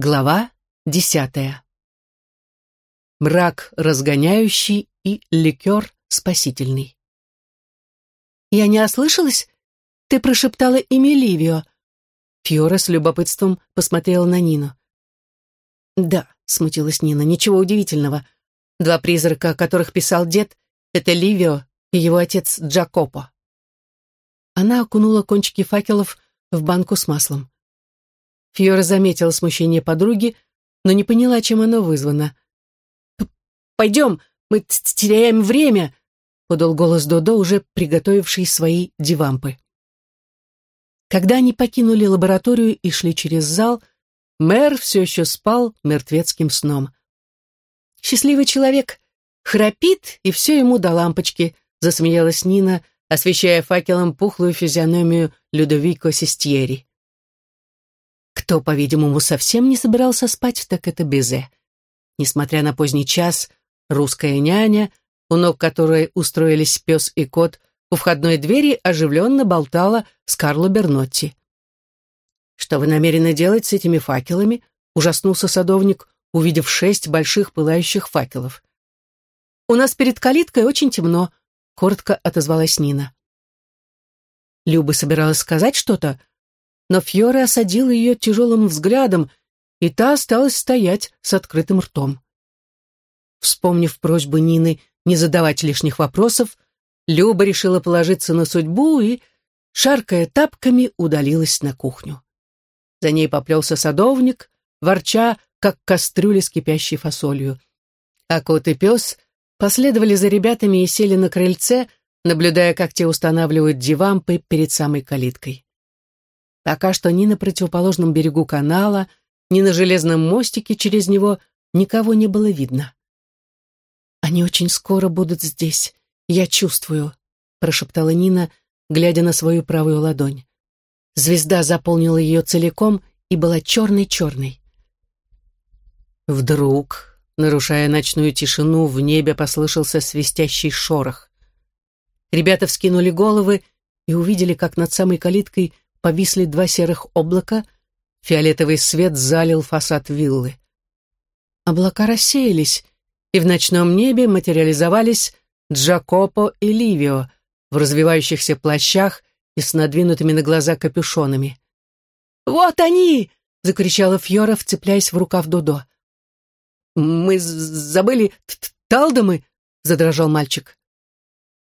Глава десятая. Мрак разгоняющий и ликер спасительный. «Я не ослышалась? Ты прошептала имя Ливио». Фьора с любопытством посмотрела на Нину. «Да», — смутилась Нина, — «ничего удивительного. Два призрака, о которых писал дед, — это Ливио и его отец Джакопо». Она окунула кончики факелов в банку с маслом. Фьора заметила смущение подруги, но не поняла, чем оно вызвано. «Пойдем, мы теряем время», — подал голос Додо, уже приготовивший свои дивампы. Когда они покинули лабораторию и шли через зал, мэр все еще спал мертвецким сном. «Счастливый человек храпит, и все ему до лампочки», — засмеялась Нина, освещая факелом пухлую физиономию Людовико Систьери. Кто, по-видимому, совсем не собирался спать, так это Безе. Несмотря на поздний час, русская няня, у ног которой устроились пес и кот, у входной двери оживленно болтала с Карло Бернотти. «Что вы намерены делать с этими факелами?» — ужаснулся садовник, увидев шесть больших пылающих факелов. «У нас перед калиткой очень темно», — коротко отозвалась Нина. Люба собиралась сказать что-то, но Фьора осадил ее тяжелым взглядом, и та осталась стоять с открытым ртом. Вспомнив просьбу Нины не задавать лишних вопросов, Люба решила положиться на судьбу и, шаркая тапками, удалилась на кухню. За ней поплелся садовник, ворча, как кастрюля с кипящей фасолью. А кот и пес последовали за ребятами и сели на крыльце, наблюдая, как те устанавливают дивампы перед самой калиткой. Пока что ни на противоположном берегу канала, ни на железном мостике через него никого не было видно. «Они очень скоро будут здесь, я чувствую», — прошептала Нина, глядя на свою правую ладонь. Звезда заполнила ее целиком и была черной-черной. Вдруг, нарушая ночную тишину, в небе послышался свистящий шорох. Ребята вскинули головы и увидели, как над самой калиткой повисли два серых облака, фиолетовый свет залил фасад виллы. Облака рассеялись, и в ночном небе материализовались Джакопо и Ливио в развивающихся плащах и с надвинутыми на глаза капюшонами. «Вот они!» — закричала Фьора, вцепляясь в рукав Дудо. «Мы забыли талдомы!» — задрожал мальчик.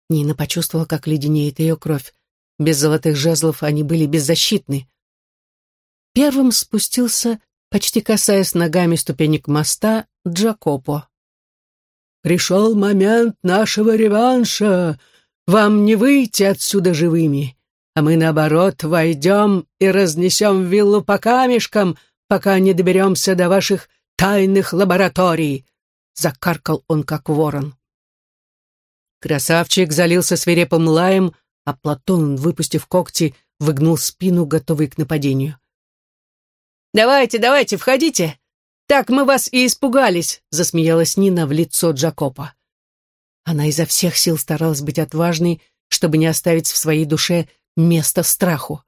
Нина почувствовала, как леденеет ее кровь. Без золотых жезлов они были беззащитны. Первым спустился, почти касаясь ногами ступенек моста, Джакопо. «Пришел момент нашего реванша. Вам не выйти отсюда живыми, а мы, наоборот, войдем и разнесем виллу по камешкам, пока не доберемся до ваших тайных лабораторий», — закаркал он, как ворон. Красавчик залился свирепым лаем, а Платон, выпустив когти, выгнул спину, готовый к нападению. «Давайте, давайте, входите! Так мы вас и испугались!» — засмеялась Нина в лицо Джакопа. Она изо всех сил старалась быть отважной, чтобы не оставить в своей душе место страху.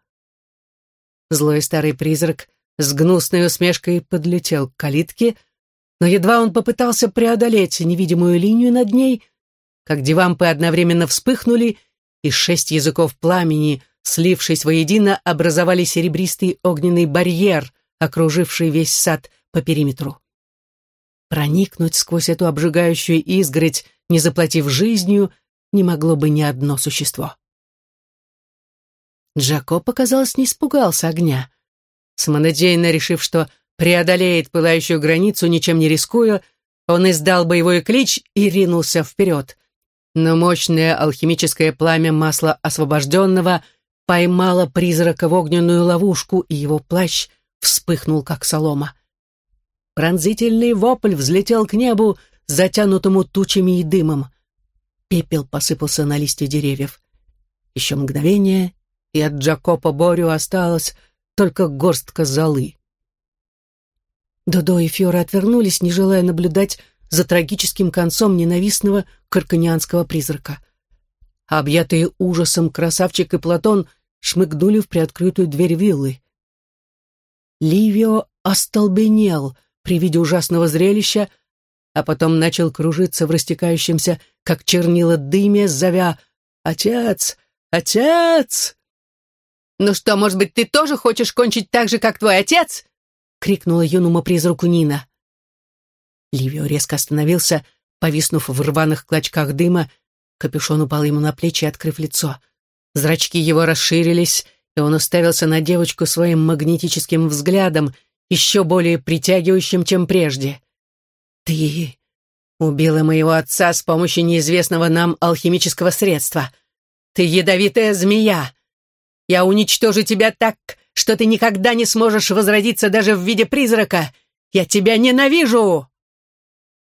Злой старый призрак с гнусной усмешкой подлетел к калитке, но едва он попытался преодолеть невидимую линию над ней, как дивампы одновременно вспыхнули и шесть языков пламени, слившись воедино, образовали серебристый огненный барьер, окруживший весь сад по периметру. Проникнуть сквозь эту обжигающую изгородь, не заплатив жизнью, не могло бы ни одно существо. Джако, показалось, не испугался огня. Самонадеянно решив, что преодолеет пылающую границу, ничем не рискуя, он издал боевой клич и ринулся вперед но мощное алхимическое пламя масла освобожденного поймало призрака в огненную ловушку, и его плащ вспыхнул, как солома. Пронзительный вопль взлетел к небу, затянутому тучами и дымом. Пепел посыпался на листья деревьев. Еще мгновение, и от Джакопа Борю осталась только горстка золы. Додо и Фьора отвернулись, не желая наблюдать за трагическим концом ненавистного карканианского призрака. объятые ужасом красавчик и Платон шмыгнули в приоткрытую дверь виллы. Ливио остолбенел при виде ужасного зрелища, а потом начал кружиться в растекающемся, как чернила дыме, зовя «Отец! Отец!» «Ну что, может быть, ты тоже хочешь кончить так же, как твой отец?» — крикнула юному призраку Нина. Ливио резко остановился, повиснув в рваных клочках дыма, капюшон упал ему на плечи, открыв лицо. Зрачки его расширились, и он уставился на девочку своим магнетическим взглядом, еще более притягивающим, чем прежде. «Ты убила моего отца с помощью неизвестного нам алхимического средства. Ты ядовитая змея. Я уничтожу тебя так, что ты никогда не сможешь возродиться даже в виде призрака. Я тебя ненавижу!»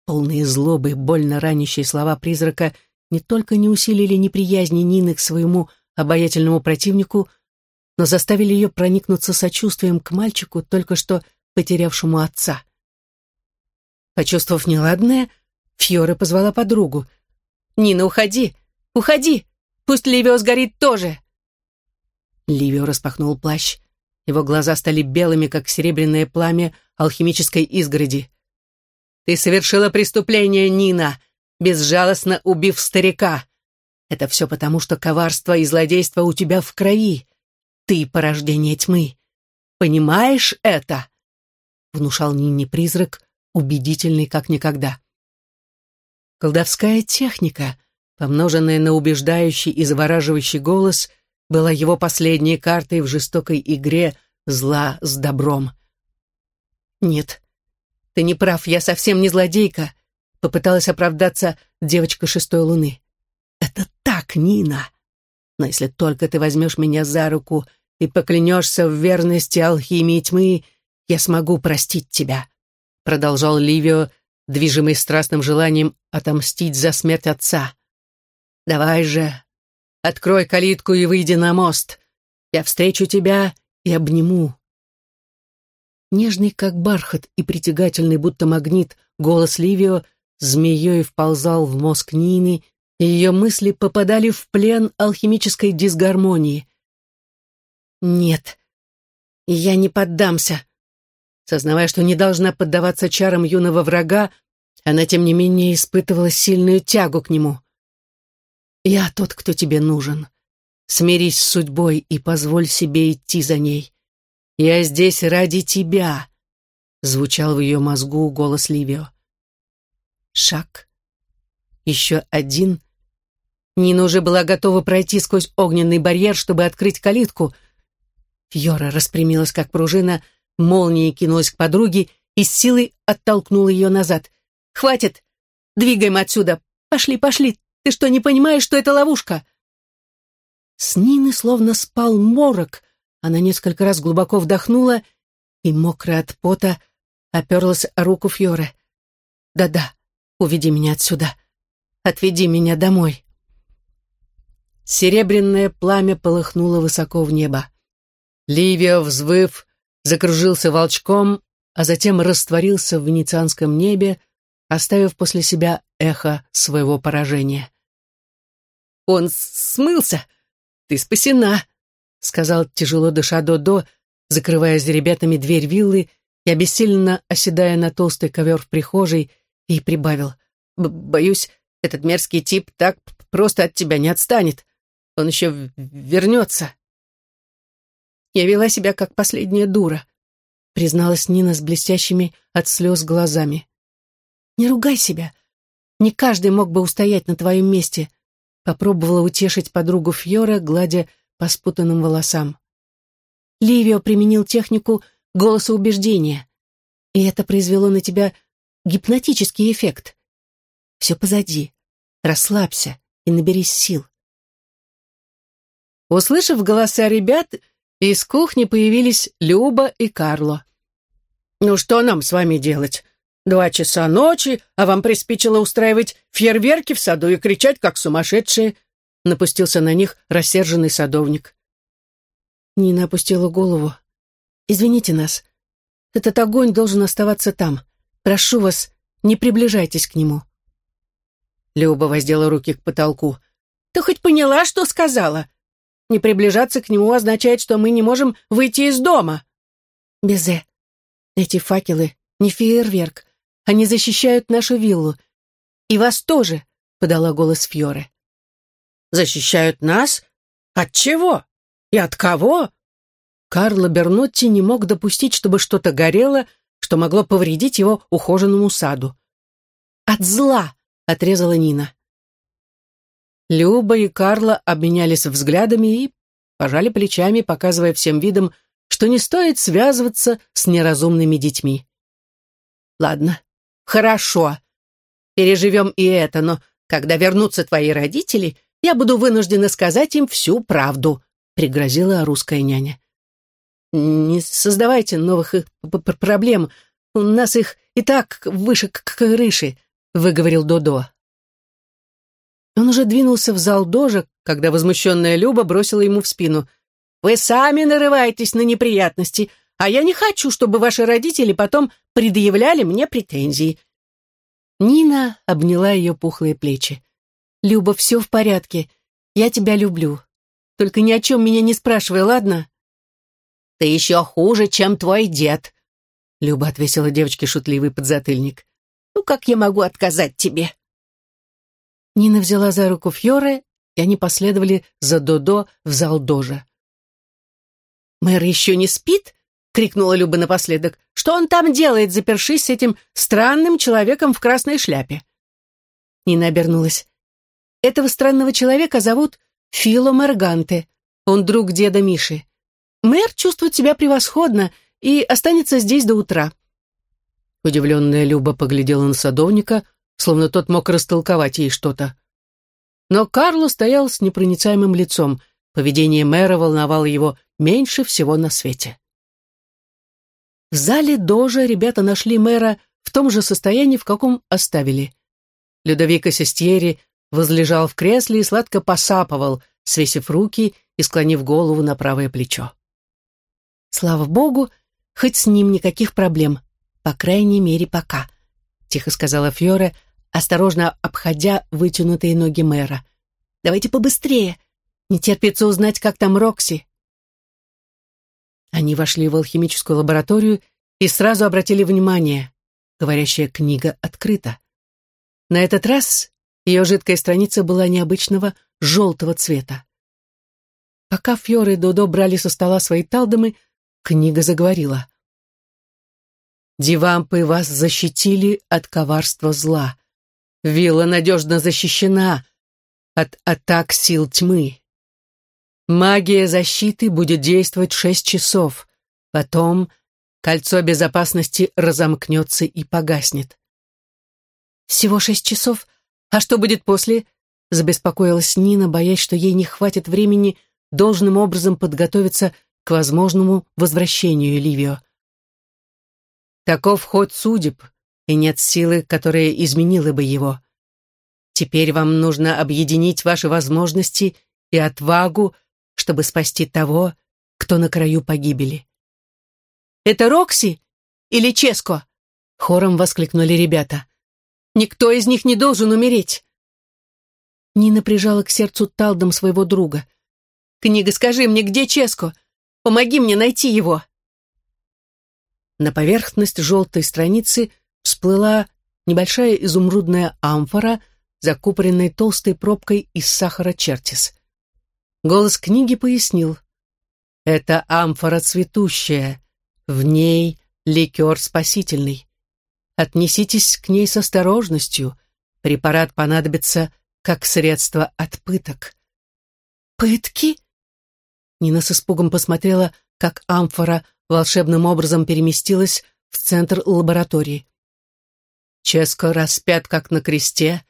Полные злобы, больно ранящие слова призрака не только не усилили неприязни Нины к своему обаятельному противнику, но заставили ее проникнуться сочувствием к мальчику, только что потерявшему отца. Почувствовав неладное, Фьора позвала подругу. «Нина, уходи! Уходи! Пусть Ливио сгорит тоже!» Ливио распахнул плащ. Его глаза стали белыми, как серебряное пламя алхимической изгороди. «Ты совершила преступление, Нина, безжалостно убив старика. Это все потому, что коварство и злодейство у тебя в крови. Ты — порождение тьмы. Понимаешь это?» Внушал Нине призрак, убедительный как никогда. Колдовская техника, помноженная на убеждающий и завораживающий голос, была его последней картой в жестокой игре зла с добром. «Нет, ты не прав, я совсем не злодейка», — попыталась оправдаться девочка шестой луны. «Это так, Нина. Но если только ты возьмешь меня за руку и поклянешься в верности алхимии тьмы, я смогу простить тебя», — продолжал Ливио, движимый страстным желанием отомстить за смерть отца. «Давай же, открой калитку и выйди на мост. Я встречу тебя и обниму». Нежный, как бархат, и притягательный, будто магнит, голос Ливио змеей вползал в мозг Нины, и ее мысли попадали в плен алхимической дисгармонии. «Нет, я не поддамся». Сознавая, что не должна поддаваться чарам юного врага, она, тем не менее, испытывала сильную тягу к нему. «Я тот, кто тебе нужен. Смирись с судьбой и позволь себе идти за ней. Я здесь ради тебя», — звучал в ее мозгу голос Ливио. Шаг. Еще один. Нина уже была готова пройти сквозь огненный барьер, чтобы открыть калитку. Фьора распрямилась, как пружина, молнией кинулась к подруге и с силой оттолкнула ее назад. Хватит! Двигаем отсюда! Пошли, пошли! Ты что, не понимаешь, что это ловушка?» С Нины словно спал морок. Она несколько раз глубоко вдохнула и, мокрая от пота, оперлась о руку Фьоры. «Да-да, уведи меня отсюда. Отведи меня домой». Серебряное пламя полыхнуло высоко в небо. Ливио, взвыв, закружился волчком, а затем растворился в венецианском небе, оставив после себя эхо своего поражения. «Он смылся! Ты спасена!» — сказал тяжело дыша Додо, закрывая за ребятами дверь виллы и обессиленно оседая на толстый ковер в прихожей, и прибавил. «Боюсь, этот мерзкий тип так просто от тебя не отстанет. Он еще вернется». Я вела себя как последняя дура, призналась Нина с блестящими от слез глазами. Не ругай себя. Не каждый мог бы устоять на твоем месте. Попробовала утешить подругу Фьора, гладя по спутанным волосам. Ливио применил технику голоса убеждения, и это произвело на тебя гипнотический эффект. Все позади. Расслабься и наберись сил. Услышав голоса ребят, из кухни появились Люба и Карло. «Ну что нам с вами делать? Два часа ночи, а вам приспичило устраивать фейерверки в саду и кричать, как сумасшедшие. Напустился на них рассерженный садовник. Нина опустила голову. «Извините нас. Этот огонь должен оставаться там. Прошу вас, не приближайтесь к нему». Люба воздела руки к потолку. «Ты хоть поняла, что сказала? Не приближаться к нему означает, что мы не можем выйти из дома». Безе, эти факелы не фейерверк. Они защищают нашу виллу. И вас тоже, подала голос Фьоре. Защищают нас? От чего? И от кого? Карло Бернотти не мог допустить, чтобы что-то горело, что могло повредить его ухоженному саду. «От зла!» — отрезала Нина. Люба и Карла обменялись взглядами и пожали плечами, показывая всем видом, что не стоит связываться с неразумными детьми. «Ладно, хорошо. Переживем и это, но когда вернутся твои родители, я буду вынуждена сказать им всю правду», — пригрозила русская няня. «Не создавайте новых проблем. У нас их и так выше крыши», — выговорил Додо. Он уже двинулся в зал дожа, когда возмущенная Люба бросила ему в спину. «Вы сами нарываетесь на неприятности, а я не хочу, чтобы ваши родители потом предъявляли мне претензии». Нина обняла ее пухлые плечи. «Люба, все в порядке. Я тебя люблю. Только ни о чем меня не спрашивай, ладно?» «Ты еще хуже, чем твой дед», — Люба отвесила девочке шутливый подзатыльник. «Ну как я могу отказать тебе?» Нина взяла за руку Фьоре, и они последовали за Додо в зал Дожа. «Мэр еще не спит?» — крикнула Люба напоследок. «Что он там делает, запершись с этим странным человеком в красной шляпе?» Нина обернулась. «Этого странного человека зовут Фило Мерганте. Он друг деда Миши. Мэр чувствует себя превосходно и останется здесь до утра». Удивленная Люба поглядела на садовника, словно тот мог растолковать ей что-то. Но Карло стоял с непроницаемым лицом. Поведение мэра волновало его меньше всего на свете. В зале Дожа ребята нашли мэра в том же состоянии, в каком оставили. Людовико Сестьери возлежал в кресле и сладко посапывал, свесив руки и склонив голову на правое плечо. Слава богу, хоть с ним никаких проблем, по крайней мере, пока, тихо сказала Фьоре, осторожно обходя вытянутые ноги мэра. «Давайте побыстрее! Не терпится узнать, как там Рокси!» Они вошли в алхимическую лабораторию и сразу обратили внимание. Говорящая книга открыта. На этот раз ее жидкая страница была необычного желтого цвета. Пока Фьоры и Додо брали со стола свои талдомы, книга заговорила. «Дивампы вас защитили от коварства зла. Вилла надежно защищена от атак сил тьмы. Магия защиты будет действовать шесть часов. Потом кольцо безопасности разомкнется и погаснет. «Всего шесть часов? А что будет после?» Забеспокоилась Нина, боясь, что ей не хватит времени должным образом подготовиться к возможному возвращению Ливио. Таков ход судеб, и нет силы, которая изменила бы его. Теперь вам нужно объединить ваши возможности и отвагу, чтобы спасти того, кто на краю погибели. «Это Рокси или Ческо?» — хором воскликнули ребята. «Никто из них не должен умереть!» Нина прижала к сердцу талдом своего друга. «Книга, скажи мне, где Ческо? Помоги мне найти его!» На поверхность желтой страницы — всплыла небольшая изумрудная амфора, закупоренная толстой пробкой из сахара чертис. Голос книги пояснил. «Это амфора цветущая, в ней ликер спасительный. Отнеситесь к ней с осторожностью, препарат понадобится как средство от пыток». «Пытки?» Нина с испугом посмотрела, как амфора волшебным образом переместилась в центр лаборатории. Ческо распят, как на кресте,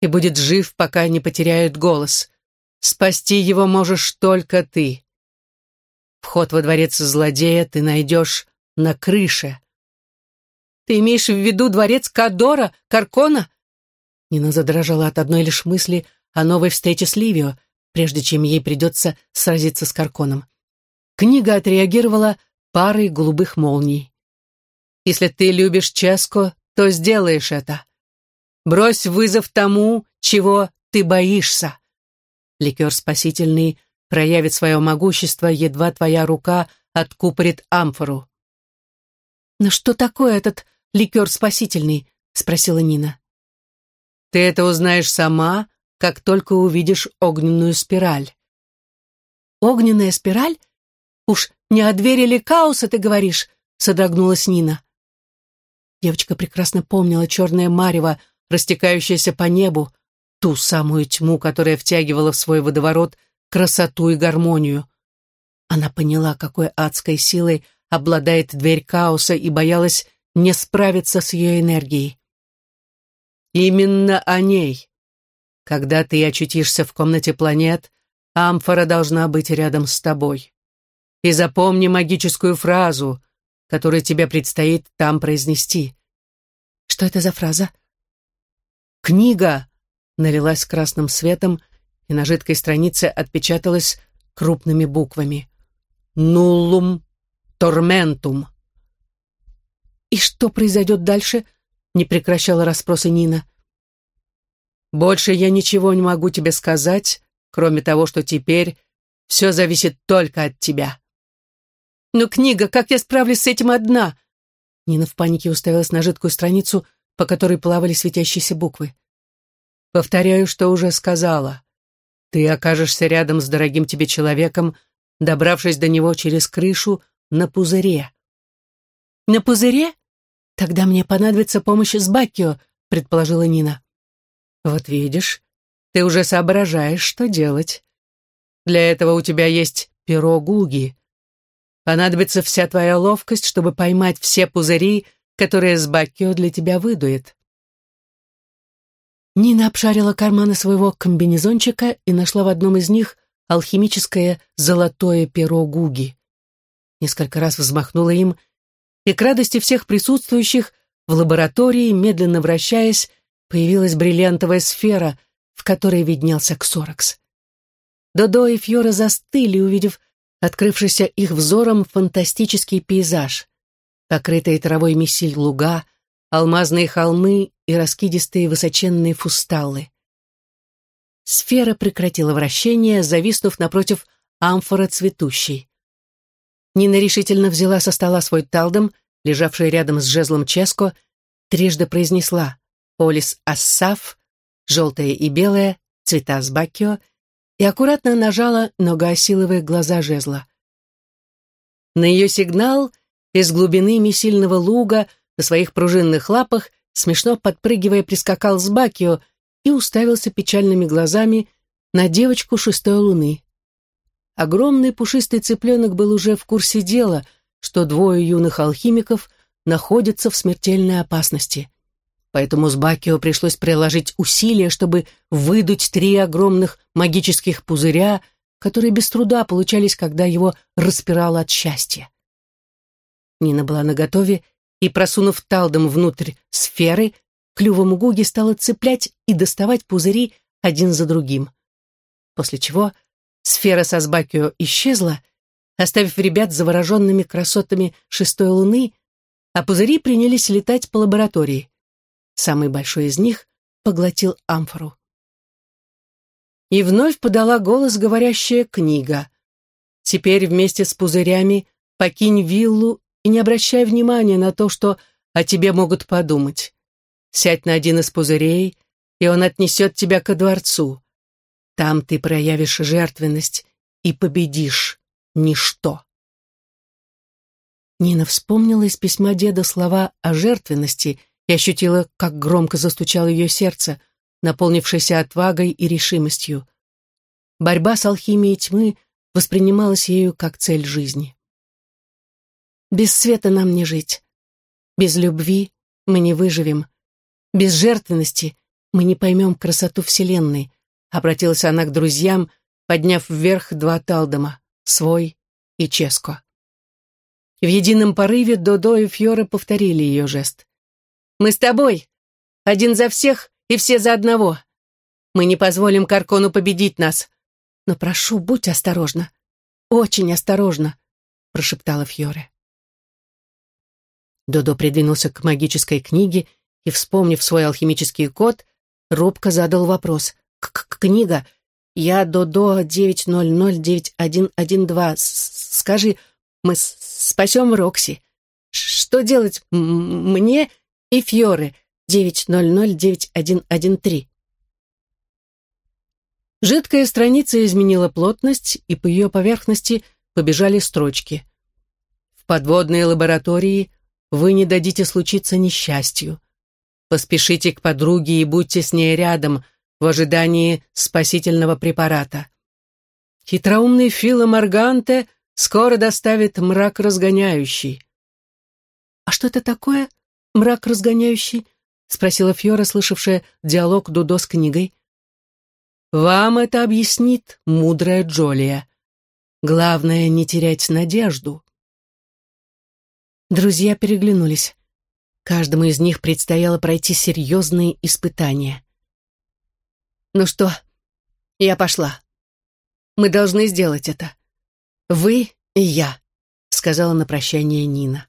и будет жив, пока не потеряет голос. Спасти его можешь только ты. Вход во дворец злодея ты найдешь на крыше. Ты имеешь в виду дворец Кадора, Каркона? Нина задрожала от одной лишь мысли о новой встрече с Ливио, прежде чем ей придется сразиться с Карконом. Книга отреагировала парой голубых молний. «Если ты любишь Ческо, то сделаешь это. Брось вызов тому, чего ты боишься. Ликер спасительный проявит свое могущество, едва твоя рука откупорит амфору. «Но что такое этот ликер спасительный?» — спросила Нина. «Ты это узнаешь сама, как только увидишь огненную спираль». «Огненная спираль? Уж не о двери ли Кауса ты говоришь?» — содрогнулась Нина. Девочка прекрасно помнила черное марево, растекающееся по небу, ту самую тьму, которая втягивала в свой водоворот красоту и гармонию. Она поняла, какой адской силой обладает дверь Кауса и боялась не справиться с ее энергией. Именно о ней. Когда ты очутишься в комнате планет, амфора должна быть рядом с тобой. И запомни магическую фразу, которую тебе предстоит там произнести. Что это за фраза? Книга налилась красным светом, и на жидкой странице отпечаталась крупными буквами. «Нуллум торментум». «И что произойдет дальше?» — не прекращала расспросы Нина. «Больше я ничего не могу тебе сказать, кроме того, что теперь все зависит только от тебя». «Но книга, как я справлюсь с этим одна?» Нина в панике уставилась на жидкую страницу, по которой плавали светящиеся буквы. «Повторяю, что уже сказала. Ты окажешься рядом с дорогим тебе человеком, добравшись до него через крышу на пузыре. «На пузыре? Тогда мне понадобится помощь с Баккио», — предположила Нина. «Вот видишь, ты уже соображаешь, что делать. Для этого у тебя есть перо Гуги. Понадобится вся твоя ловкость, чтобы поймать все пузыри, которые с Баккио для тебя выдует». Нина обшарила карманы своего комбинезончика и нашла в одном из них алхимическое золотое перо Гуги. Несколько раз взмахнула им и к радости всех присутствующих в лаборатории, медленно вращаясь, появилась бриллиантовая сфера, в которой виднелся Ксоракс. Додо и Фьора застыли, увидев открывшийся их взором фантастический пейзаж. Покрытые травой месиль луга, алмазные холмы и раскидистые высоченные фусталы. Сфера прекратила вращение, зависнув напротив амфора цветущей. Нина решительно взяла со стола свой талдом, лежавший рядом с жезлом Ческо, трижды произнесла «Олис Ассаф», «Желтое и белое», «Цвета с Баккио» и аккуратно нажала на гаосиловые глаза жезла. На ее сигнал из глубины месильного луга на своих пружинных лапах, смешно подпрыгивая, прискакал с Бакио и уставился печальными глазами на девочку шестой луны. Огромный пушистый цыпленок был уже в курсе дела, что двое юных алхимиков находятся в смертельной опасности. Поэтому с Бакио пришлось приложить усилия, чтобы выдуть три огромных магических пузыря, которые без труда получались, когда его распирало от счастья. Нина была наготове и, просунув талдом внутрь сферы, клювом Гуги стала цеплять и доставать пузыри один за другим. После чего Сфера со Сбакио исчезла, оставив ребят завороженными красотами шестой луны, а пузыри принялись летать по лаборатории. Самый большой из них поглотил амфору. И вновь подала голос говорящая книга. «Теперь вместе с пузырями покинь виллу и не обращай внимания на то, что о тебе могут подумать. Сядь на один из пузырей, и он отнесет тебя ко дворцу. Там ты проявишь жертвенность и победишь ничто. Нина вспомнила из письма деда слова о жертвенности и ощутила, как громко застучало ее сердце, наполнившееся отвагой и решимостью. Борьба с алхимией тьмы воспринималась ею как цель жизни. «Без света нам не жить. Без любви мы не выживем. Без жертвенности мы не поймем красоту Вселенной, Обратилась она к друзьям, подняв вверх два талдома, свой и Ческо. В едином порыве Додо и Фьора повторили ее жест. «Мы с тобой! Один за всех и все за одного! Мы не позволим Каркону победить нас! Но прошу, будь осторожна! Очень осторожна!» прошептала Фьоре. Додо придвинулся к магической книге и, вспомнив свой алхимический код, робко задал вопрос книга. Я Додо 9009112. Скажи, мы спасем Рокси. что делать мне и Фьоре 9009113. Жидкая страница изменила плотность, и по ее поверхности побежали строчки. В подводной лаборатории вы не дадите случиться несчастью. Поспешите к подруге и будьте с ней рядом в ожидании спасительного препарата. Хитроумный Фило Марганте скоро доставит мрак разгоняющий. «А что это такое, мрак разгоняющий?» — спросила Фьора, слышавшая диалог Дудо с книгой. «Вам это объяснит мудрая Джолия. Главное — не терять надежду». Друзья переглянулись. Каждому из них предстояло пройти серьезные испытания. «Ну что, я пошла. Мы должны сделать это. Вы и я», — сказала на прощание Нина.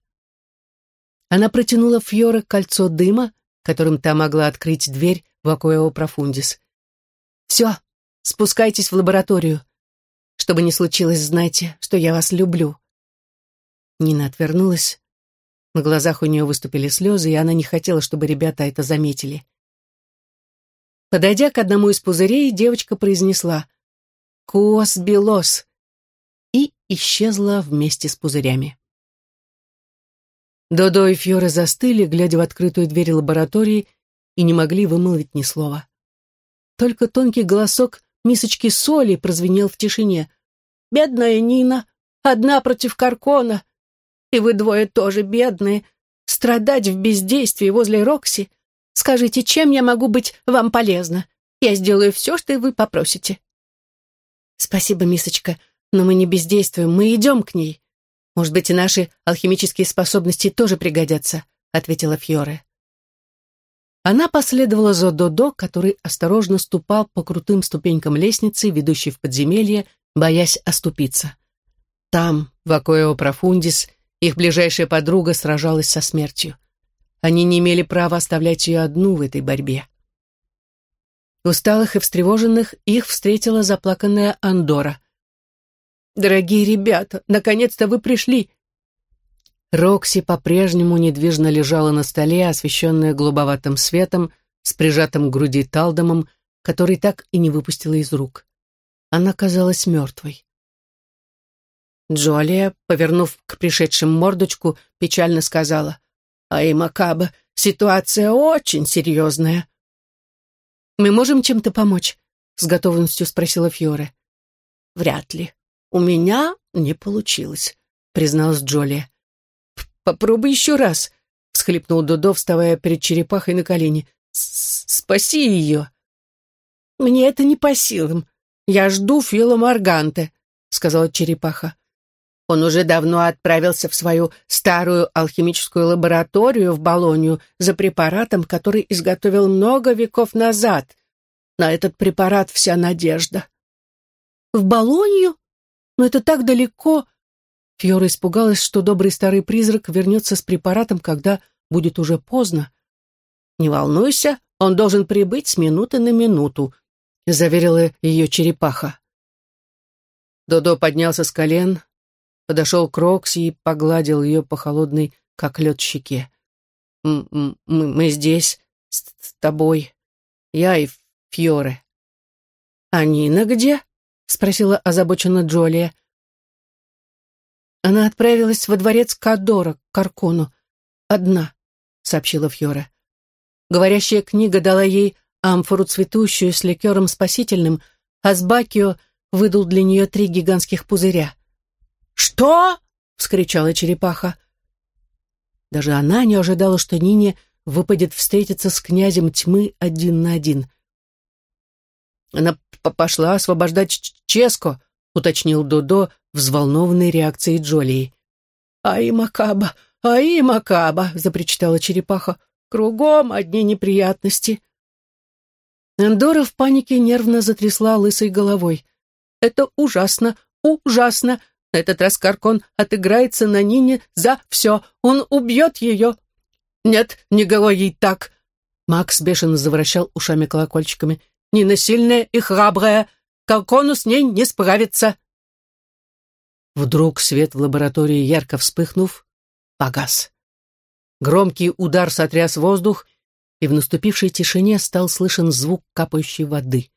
Она протянула Фьоре кольцо дыма, которым та могла открыть дверь в Акуэо Профундис. «Все, спускайтесь в лабораторию. Что бы ни случилось, знайте, что я вас люблю». Нина отвернулась. На глазах у нее выступили слезы, и она не хотела, чтобы ребята это заметили. Подойдя к одному из пузырей, девочка произнесла «Куос белос» и исчезла вместе с пузырями. Додо и Фьоре застыли, глядя в открытую дверь лаборатории, и не могли вымолвить ни слова. Только тонкий голосок мисочки соли прозвенел в тишине. «Бедная Нина! Одна против Каркона! И вы двое тоже бедные! Страдать в бездействии возле Рокси! Скажите, чем я могу быть вам полезна? Я сделаю все, что вы попросите». «Спасибо, мисочка, но мы не бездействуем, мы идем к ней. Может быть, и наши алхимические способности тоже пригодятся», — ответила Фьоре. Она последовала за Додо, который осторожно ступал по крутым ступенькам лестницы, ведущей в подземелье, боясь оступиться. Там, в Акоэо Профундис, их ближайшая подруга сражалась со смертью. Они не имели права оставлять ее одну в этой борьбе. Усталых и встревоженных их встретила заплаканная Андора. «Дорогие ребята, наконец-то вы пришли!» Рокси по-прежнему недвижно лежала на столе, освещенная голубоватым светом, с прижатым к груди талдомом, который так и не выпустила из рук. Она казалась мертвой. Джолия, повернув к пришедшим мордочку, печально сказала, «Ай, Макаба, ситуация очень серьезная». «Мы можем чем-то помочь?» — с готовностью спросила Фьоре. «Вряд ли. «У меня не получилось», — призналась Джоли. «Попробуй еще раз», — всхлипнул Дудо, вставая перед черепахой на колени. «Спаси ее». «Мне это не по силам. Я жду Фила Марганте», — сказала черепаха. Он уже давно отправился в свою старую алхимическую лабораторию в Болонию за препаратом, который изготовил много веков назад. На этот препарат вся надежда. «В Болонию?» Но это так далеко. Фьора испугалась, что добрый старый призрак вернется с препаратом, когда будет уже поздно. «Не волнуйся, он должен прибыть с минуты на минуту», — заверила ее черепаха. Додо поднялся с колен, подошел к Рокси и погладил ее по холодной, как лед, щеке. «Мы, мы здесь, с, тобой, я и Фьоре». «А Нина где?» — спросила озабоченно Джолия. «Она отправилась во дворец Кадора, к Каркону. Одна», — сообщила Фьора. Говорящая книга дала ей амфору цветущую с ликером спасительным, а Сбакио выдал для нее три гигантских пузыря. «Что?» — вскричала черепаха. Даже она не ожидала, что Нине выпадет встретиться с князем тьмы один на один. Она пошла освобождать Ческо», — уточнил Додо, взволнованной реакцией Джолии. «Ай, Макаба! Ай, Макаба!» — запричитала черепаха. «Кругом одни неприятности». Эндора в панике нервно затрясла лысой головой. «Это ужасно, ужасно! Этот раз Каркон отыграется на Нине за все. Он убьет ее!» «Нет, не говори ей так!» Макс бешено завращал ушами-колокольчиками. Нина сильная и храбрая. Каркону с ней не справится. Вдруг свет в лаборатории, ярко вспыхнув, погас. Громкий удар сотряс воздух, и в наступившей тишине стал слышен звук капающей воды.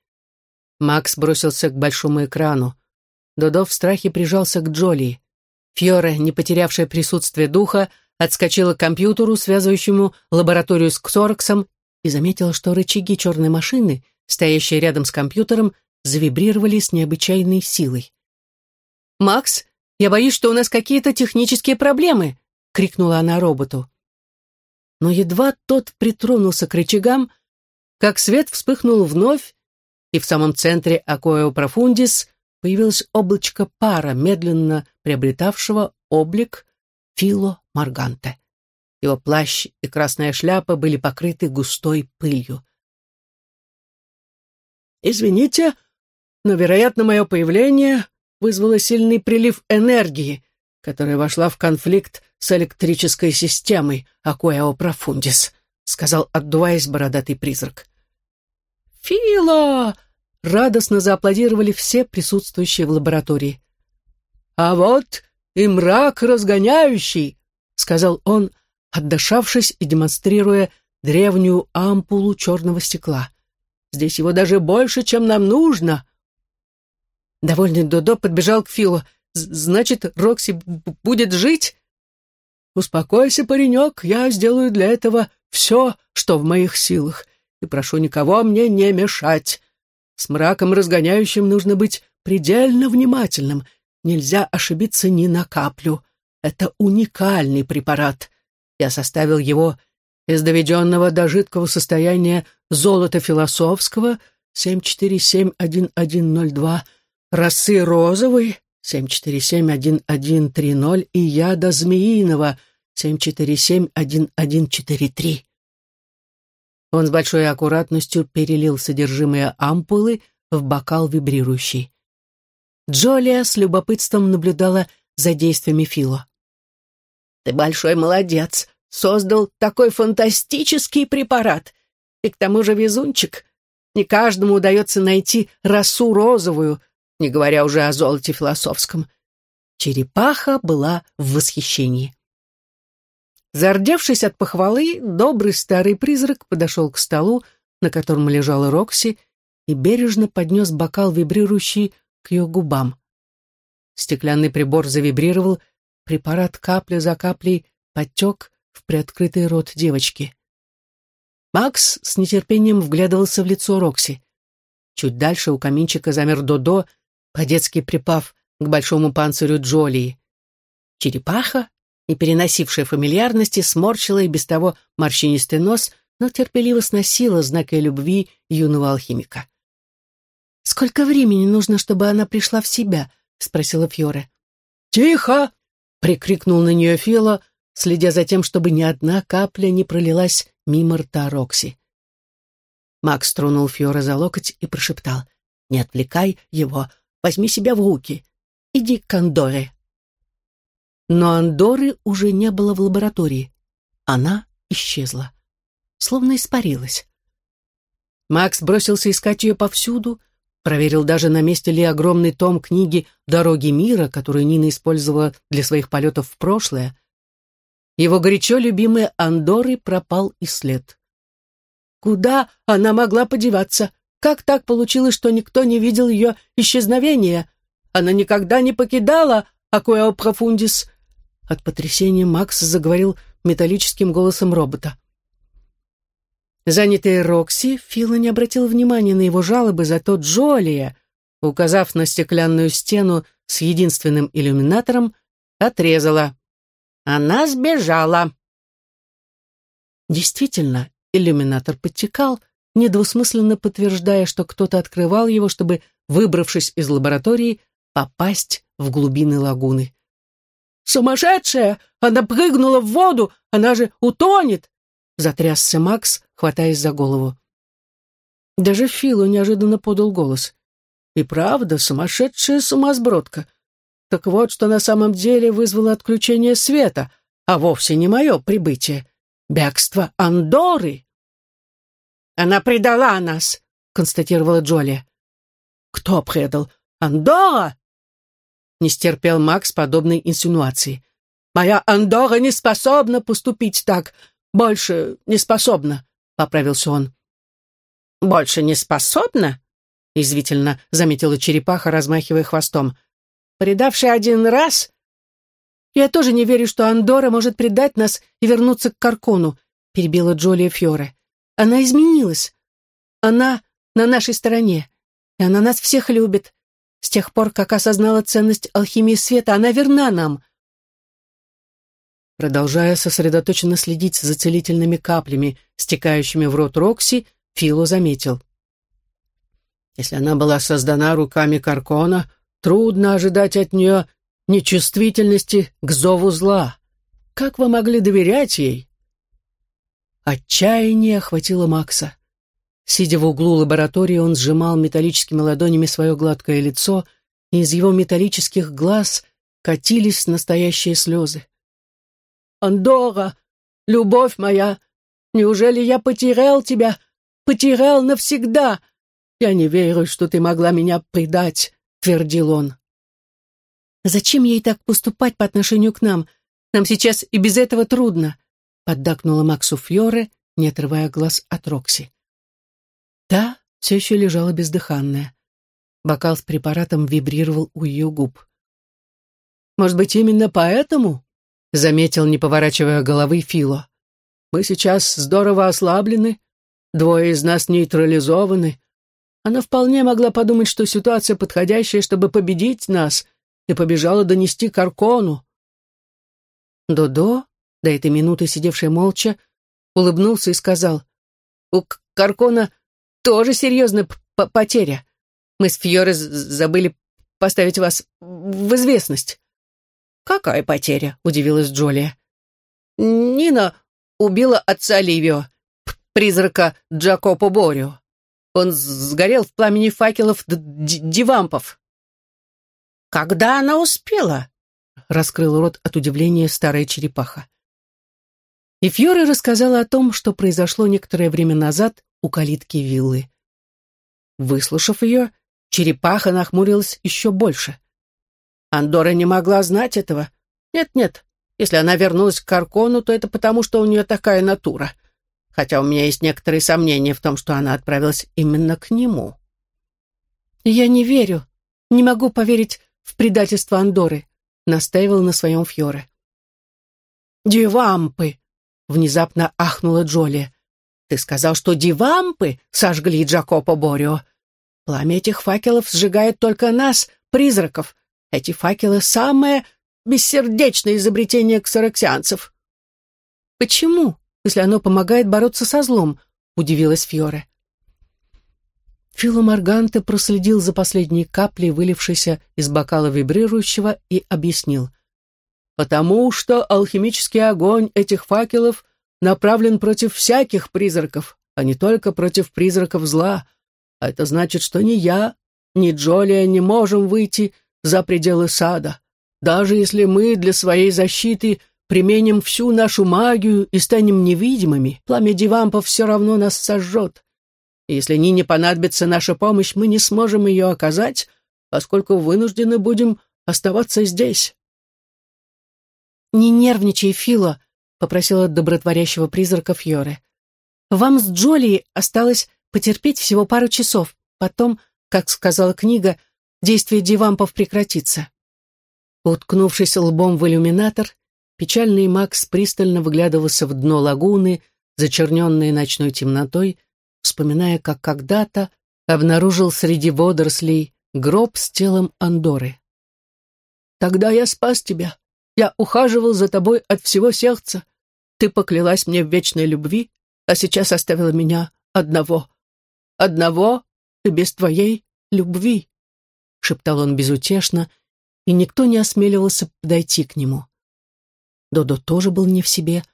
Макс бросился к большому экрану. Додо в страхе прижался к Джоли. Фьора, не потерявшая присутствие духа, отскочила к компьютеру, связывающему лабораторию с Ксороксом, и заметила, что рычаги черной машины, стоящие рядом с компьютером, завибрировали с необычайной силой. «Макс, я боюсь, что у нас какие-то технические проблемы!» — крикнула она роботу но едва тот притронулся к рычагам, как свет вспыхнул вновь, и в самом центре Акоэо Профундис появилось облачко пара, медленно приобретавшего облик Фило Марганте. Его плащ и красная шляпа были покрыты густой пылью. «Извините, но, вероятно, мое появление вызвало сильный прилив энергии, которая вошла в конфликт с электрической системой Акуэо Профундис», сказал, отдуваясь бородатый призрак. «Фила!» — радостно зааплодировали все присутствующие в лаборатории. «А вот и мрак разгоняющий», — сказал он, отдышавшись и демонстрируя древнюю ампулу черного стекла. «Здесь его даже больше, чем нам нужно». Довольный Додо подбежал к Филу. «Значит, Рокси будет жить?» «Успокойся, паренек, я сделаю для этого все, что в моих силах, и прошу никого мне не мешать. С мраком разгоняющим нужно быть предельно внимательным, нельзя ошибиться ни на каплю. Это уникальный препарат. Я составил его из доведенного до жидкого состояния золота философского 7471102, росы розовой 7471130 и яда змеиного 7471143. Он с большой аккуратностью перелил содержимое ампулы в бокал вибрирующий. Джолия с любопытством наблюдала за действиями Фила. «Ты большой молодец, создал такой фантастический препарат. И к тому же везунчик. Не каждому удается найти росу розовую, не говоря уже о золоте философском. Черепаха была в восхищении. Зардевшись от похвалы, добрый старый призрак подошел к столу, на котором лежала Рокси, и бережно поднес бокал вибрирующий к ее губам. Стеклянный прибор завибрировал, препарат капля за каплей потек в приоткрытый рот девочки. Макс с нетерпением вглядывался в лицо Рокси. Чуть дальше у каминчика замер Додо по-детски припав к большому панцирю Джолии. Черепаха, не переносившая фамильярности, сморщила и без того морщинистый нос, но терпеливо сносила знаки любви юного алхимика. «Сколько времени нужно, чтобы она пришла в себя?» — спросила Фьоре. «Тихо!» — прикрикнул на нее Фила, следя за тем, чтобы ни одна капля не пролилась мимо рта Рокси. Макс тронул Фьора за локоть и прошептал. «Не отвлекай его, Возьми себя в руки. Иди к Андоре». Но Андоры уже не было в лаборатории. Она исчезла. Словно испарилась. Макс бросился искать ее повсюду, проверил даже, на месте ли огромный том книги «Дороги мира», которую Нина использовала для своих полетов в прошлое. Его горячо любимый Андоры пропал и след. Куда она могла подеваться? Как так получилось, что никто не видел ее исчезновения? Она никогда не покидала Акуэо Профундис. От потрясения Макс заговорил металлическим голосом робота. Занятый Рокси, Фила не обратил внимания на его жалобы, зато Джолия, указав на стеклянную стену с единственным иллюминатором, отрезала. Она сбежала. Действительно, иллюминатор подтекал, недвусмысленно подтверждая, что кто-то открывал его, чтобы, выбравшись из лаборатории, попасть в глубины лагуны. «Сумасшедшая! Она прыгнула в воду! Она же утонет!» Затрясся Макс, хватаясь за голову. Даже Филу неожиданно подал голос. «И правда, сумасшедшая сумасбродка. Так вот, что на самом деле вызвало отключение света, а вовсе не мое прибытие. Бегство Андоры!» «Она предала нас», — констатировала Джоли. «Кто предал? Андора?» Не стерпел Макс подобной инсинуации. Моя Андора не способна поступить так. Больше не способна», — поправился он. «Больше не способна?» — извительно заметила черепаха, размахивая хвостом. «Предавший один раз...» «Я тоже не верю, что Андора может предать нас и вернуться к Каркону», — перебила Джолия Фьоре. «Она изменилась. Она на нашей стороне, и она нас всех любит. С тех пор, как осознала ценность алхимии света, она верна нам». Продолжая сосредоточенно следить за целительными каплями, стекающими в рот Рокси, Фило заметил. Если она была создана руками Каркона, трудно ожидать от нее нечувствительности к зову зла. Как вы могли доверять ей? Отчаяние охватило Макса. Сидя в углу лаборатории, он сжимал металлическими ладонями свое гладкое лицо, и из его металлических глаз катились настоящие слезы. «Андора, любовь моя, неужели я потерял тебя, потерял навсегда? Я не верю, что ты могла меня предать», — твердил он. «Зачем ей так поступать по отношению к нам? Нам сейчас и без этого трудно», — поддакнула Максу Фьоре, не отрывая глаз от Рокси. Та все еще лежала бездыханная. Бокал с препаратом вибрировал у ее губ. «Может быть, именно поэтому?» — заметил, не поворачивая головы, Фило. «Мы сейчас здорово ослаблены, двое из нас нейтрализованы. Она вполне могла подумать, что ситуация подходящая, чтобы победить нас, и побежала донести Каркону». Додо, до этой минуты сидевший молча, улыбнулся и сказал, «У Каркона тоже серьезная потеря. Мы с Фьоре забыли поставить вас в известность». «Какая потеря?» — удивилась Джолия. «Нина убила отца Ливио, призрака Джакопо Борио. Он сгорел в пламени факелов дивампов». «Когда она успела?» — раскрыл рот от удивления старая черепаха. И Фьора рассказала о том, что произошло некоторое время назад у калитки виллы. Выслушав ее, черепаха нахмурилась еще больше. Андора не могла знать этого. Нет-нет, если она вернулась к Каркону, то это потому, что у нее такая натура. Хотя у меня есть некоторые сомнения в том, что она отправилась именно к нему. «Я не верю, не могу поверить в предательство Андоры», настаивал на своем Фьоре. «Дивампы!» — внезапно ахнула Джоли. «Ты сказал, что дивампы сожгли Джакопо Борио. Пламя этих факелов сжигает только нас, призраков, эти факелы — самое бессердечное изобретение ксараксианцев. «Почему, если оно помогает бороться со злом?» — удивилась Фьоре. Фило Марганте проследил за последней каплей, вылившейся из бокала вибрирующего, и объяснил. «Потому что алхимический огонь этих факелов направлен против всяких призраков, а не только против призраков зла. А это значит, что ни я, ни Джолия не можем выйти за пределы сада. Даже если мы для своей защиты применим всю нашу магию и станем невидимыми, пламя дивампов все равно нас сожжет. И если Нине понадобится наша помощь, мы не сможем ее оказать, поскольку вынуждены будем оставаться здесь. «Не нервничай, Фила», — попросила добротворящего призрака Фьоре. «Вам с Джоли осталось потерпеть всего пару часов. Потом, как сказала книга, — действие дивампов прекратится. Уткнувшись лбом в иллюминатор, печальный Макс пристально выглядывался в дно лагуны, зачерненной ночной темнотой, вспоминая, как когда-то обнаружил среди водорослей гроб с телом Андоры. «Тогда я спас тебя. Я ухаживал за тобой от всего сердца. Ты поклялась мне в вечной любви, а сейчас оставила меня одного. Одного и без твоей любви. — шептал он безутешно, и никто не осмеливался подойти к нему. Додо тоже был не в себе.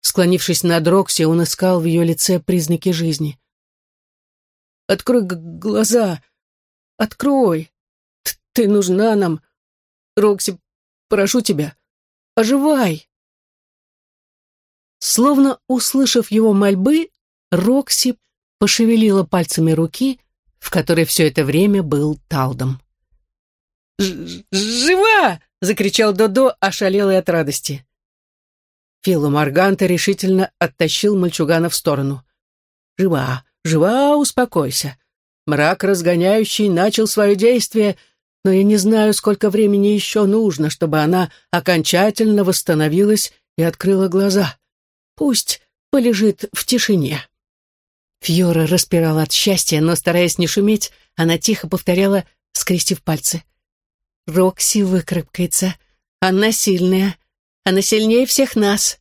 Склонившись над Рокси, он искал в ее лице признаки жизни. «Открой глаза! Открой! Т Ты нужна нам! Рокси, прошу тебя, оживай!» Словно услышав его мольбы, Рокси пошевелила пальцами руки, в которой все это время был Талдом. «Жива!» — закричал Додо, ошалелый от радости. Филу Марганта решительно оттащил мальчугана в сторону. «Жива, жива, успокойся. Мрак разгоняющий начал свое действие, но я не знаю, сколько времени еще нужно, чтобы она окончательно восстановилась и открыла глаза. Пусть полежит в тишине». Фьора распирала от счастья, но, стараясь не шуметь, она тихо повторяла, скрестив пальцы. «Рокси выкарабкается. Она сильная. Она сильнее всех нас».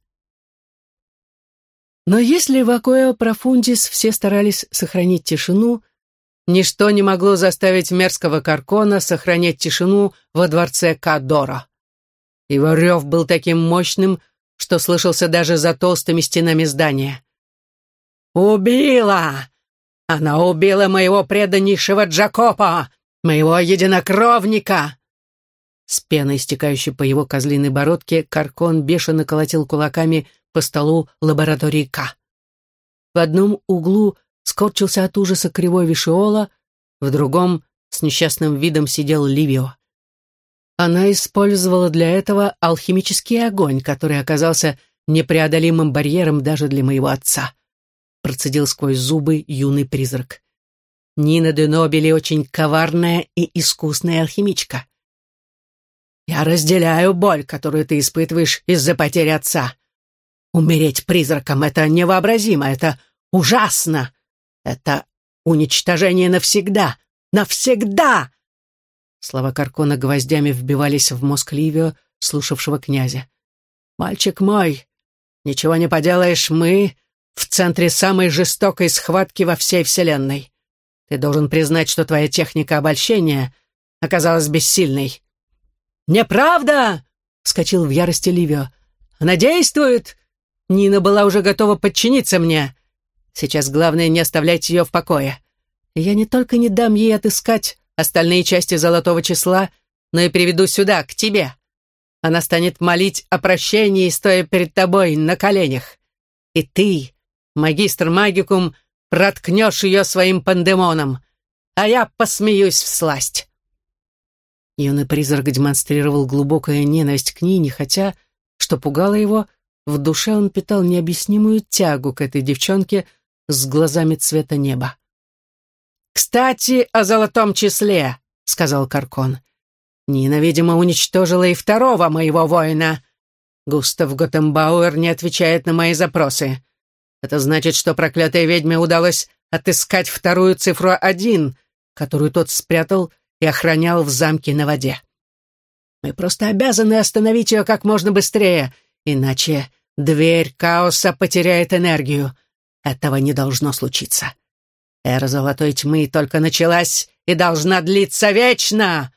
Но если в Акоэо Профундис все старались сохранить тишину, ничто не могло заставить мерзкого Каркона сохранять тишину во дворце Кадора. Его рев был таким мощным, что слышался даже за толстыми стенами здания. «Убила! Она убила моего преданнейшего Джакопа, моего единокровника!» С пеной, стекающей по его козлиной бородке, Каркон бешено колотил кулаками по столу лаборатории К. В одном углу скорчился от ужаса кривой Вишиола, в другом с несчастным видом сидел Ливио. Она использовала для этого алхимический огонь, который оказался непреодолимым барьером даже для моего отца. Процедил сквозь зубы юный призрак. Нина де Нобели очень коварная и искусная алхимичка. Я разделяю боль, которую ты испытываешь из-за потери отца. Умереть призраком — это невообразимо, это ужасно. Это уничтожение навсегда. Навсегда!» Слова Каркона гвоздями вбивались в мозг Ливио, слушавшего князя. «Мальчик мой, ничего не поделаешь, мы в центре самой жестокой схватки во всей Вселенной. Ты должен признать, что твоя техника обольщения оказалась бессильной». «Неправда!» — вскочил в ярости Ливио. «Она действует! Нина была уже готова подчиниться мне. Сейчас главное не оставлять ее в покое. Я не только не дам ей отыскать остальные части золотого числа, но и приведу сюда, к тебе. Она станет молить о прощении, стоя перед тобой на коленях. И ты, магистр магикум, проткнешь ее своим пандемоном, а я посмеюсь в сласть. Юный призрак демонстрировал глубокую ненависть к Нине, хотя, что пугало его, в душе он питал необъяснимую тягу к этой девчонке с глазами цвета неба. «Кстати, о золотом числе», — сказал Каркон. «Нина, видимо, уничтожила и второго моего воина. Густав Готенбауэр не отвечает на мои запросы. Это значит, что проклятой ведьме удалось отыскать вторую цифру один, которую тот спрятал и охранял в замке на воде. Мы просто обязаны остановить ее как можно быстрее, иначе Дверь хаоса потеряет энергию. Этого не должно случиться. Эра золотой тьмы только началась и должна длиться вечно!»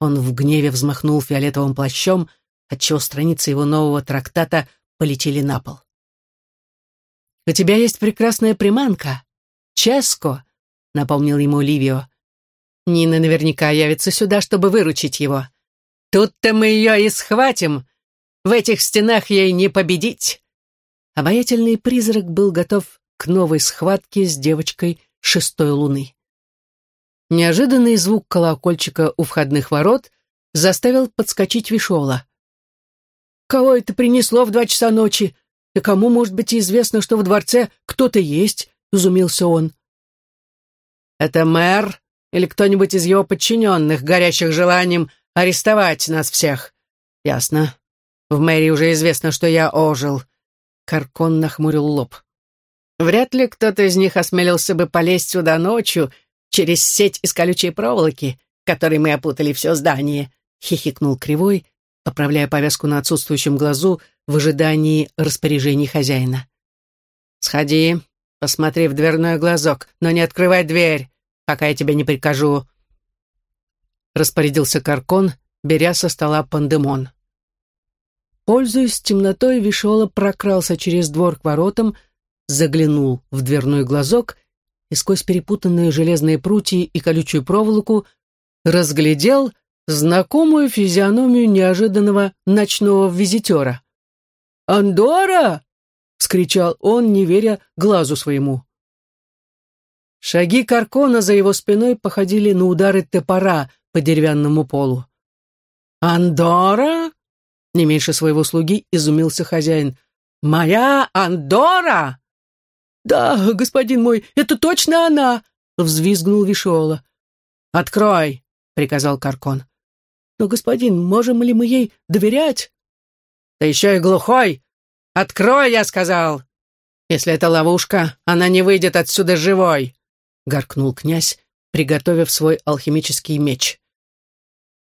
Он в гневе взмахнул фиолетовым плащом, отчего страницы его нового трактата полетели на пол. «У тебя есть прекрасная приманка. Ческо», — напомнил ему Ливио. «Нина наверняка явится сюда, чтобы выручить его. Тут-то мы ее и схватим, в этих стенах ей не победить!» Обаятельный призрак был готов к новой схватке с девочкой шестой луны. Неожиданный звук колокольчика у входных ворот заставил подскочить Вишола. «Кого это принесло в два часа ночи? И кому, может быть, известно, что в дворце кто-то есть?» — изумился он. «Это мэр или кто-нибудь из его подчиненных, горящих желанием арестовать нас всех?» «Ясно. В мэрии уже известно, что я ожил. Каркон нахмурил лоб. Вряд ли кто-то из них осмелился бы полезть сюда ночью через сеть из колючей проволоки, которой мы опутали все здание, хихикнул Кривой, поправляя повязку на отсутствующем глазу в ожидании распоряжений хозяина. «Сходи, посмотри в дверной глазок, но не открывай дверь, пока я тебе не прикажу», распорядился Каркон, беря со стола пандемон. Пользуясь темнотой, Вишола прокрался через двор к воротам, заглянул в дверной глазок и сквозь перепутанные железные прутья и колючую проволоку разглядел знакомую физиономию неожиданного ночного визитера. «Андора!» — вскричал он, не веря глазу своему. Шаги Каркона за его спиной походили на удары топора по деревянному полу. Андора? Не меньше своего слуги изумился хозяин. «Моя Андора?» «Да, господин мой, это точно она!» — взвизгнул Вишиола. «Открой!» — приказал Каркон. «Но, господин, можем ли мы ей доверять?» «Ты еще и глухой! Открой, я сказал! Если это ловушка, она не выйдет отсюда живой!» — гаркнул князь, приготовив свой алхимический меч.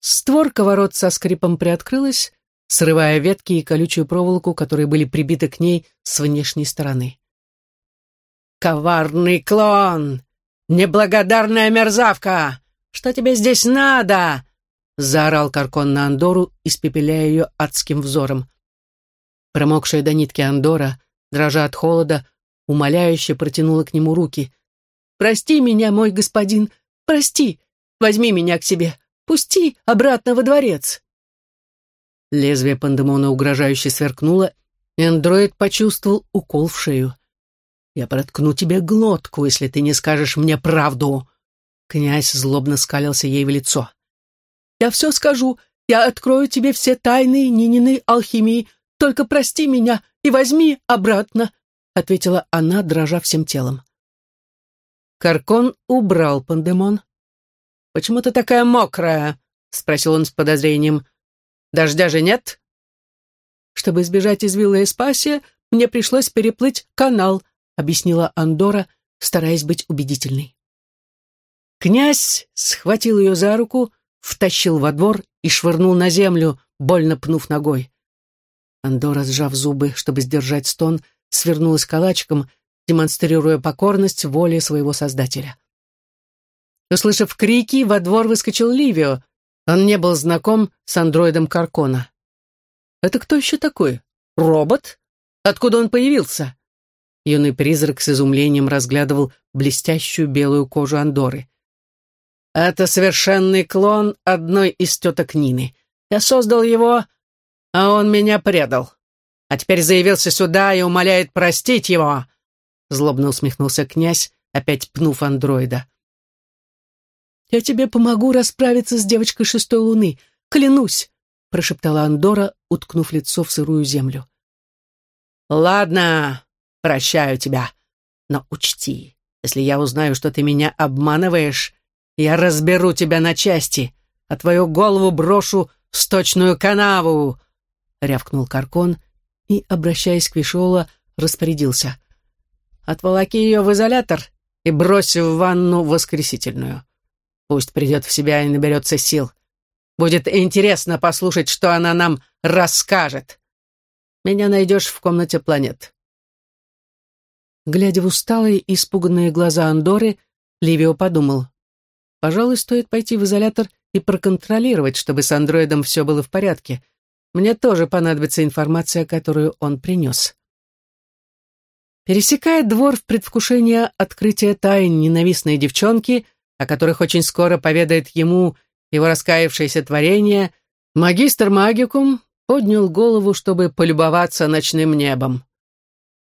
Створка ворот со скрипом приоткрылась, срывая ветки и колючую проволоку, которые были прибиты к ней с внешней стороны. «Коварный клон! Неблагодарная мерзавка! Что тебе здесь надо?» — заорал Каркон на Андору, испепеляя ее адским взором. Промокшая до нитки Андора, дрожа от холода, умоляюще протянула к нему руки. «Прости меня, мой господин, прости! Возьми меня к себе, пусти обратно во дворец!» Лезвие пандемона угрожающе сверкнуло, и андроид почувствовал укол в шею. «Я проткну тебе глотку, если ты не скажешь мне правду!» Князь злобно скалился ей в лицо. «Я все скажу. Я открою тебе все тайны Нининой алхимии. Только прости меня и возьми обратно», — ответила она, дрожа всем телом. Каркон убрал пандемон. «Почему ты такая мокрая?» — спросил он с подозрением. Дождя же нет?» «Чтобы избежать из виллы Эспасия, мне пришлось переплыть канал», объяснила Андора, стараясь быть убедительной. Князь схватил ее за руку, втащил во двор и швырнул на землю, больно пнув ногой. Андора, сжав зубы, чтобы сдержать стон, свернулась калачиком, демонстрируя покорность воле своего создателя. Услышав крики, во двор выскочил Ливио, он не был знаком с андроидом Каркона. «Это кто еще такой? Робот? Откуда он появился?» Юный призрак с изумлением разглядывал блестящую белую кожу Андоры. «Это совершенный клон одной из теток Нины. Я создал его, а он меня предал. А теперь заявился сюда и умоляет простить его!» Злобно усмехнулся князь, опять пнув андроида. «Я тебе помогу расправиться с девочкой шестой луны, клянусь!» прошептала Андора, уткнув лицо в сырую землю. «Ладно, прощаю тебя, но учти, если я узнаю, что ты меня обманываешь, я разберу тебя на части, а твою голову брошу в сточную канаву!» рявкнул Каркон и, обращаясь к Вишола, распорядился. «Отволоки ее в изолятор и брось в ванну воскресительную. Пусть придет в себя и наберется сил. Будет интересно послушать, что она нам расскажет. Меня найдешь в комнате планет. Глядя в усталые и испуганные глаза Андоры, Ливио подумал. Пожалуй, стоит пойти в изолятор и проконтролировать, чтобы с андроидом все было в порядке. Мне тоже понадобится информация, которую он принес. Пересекая двор в предвкушении открытия тайн ненавистной девчонки, о которых очень скоро поведает ему его раскаявшееся творение, магистр магикум поднял голову, чтобы полюбоваться ночным небом.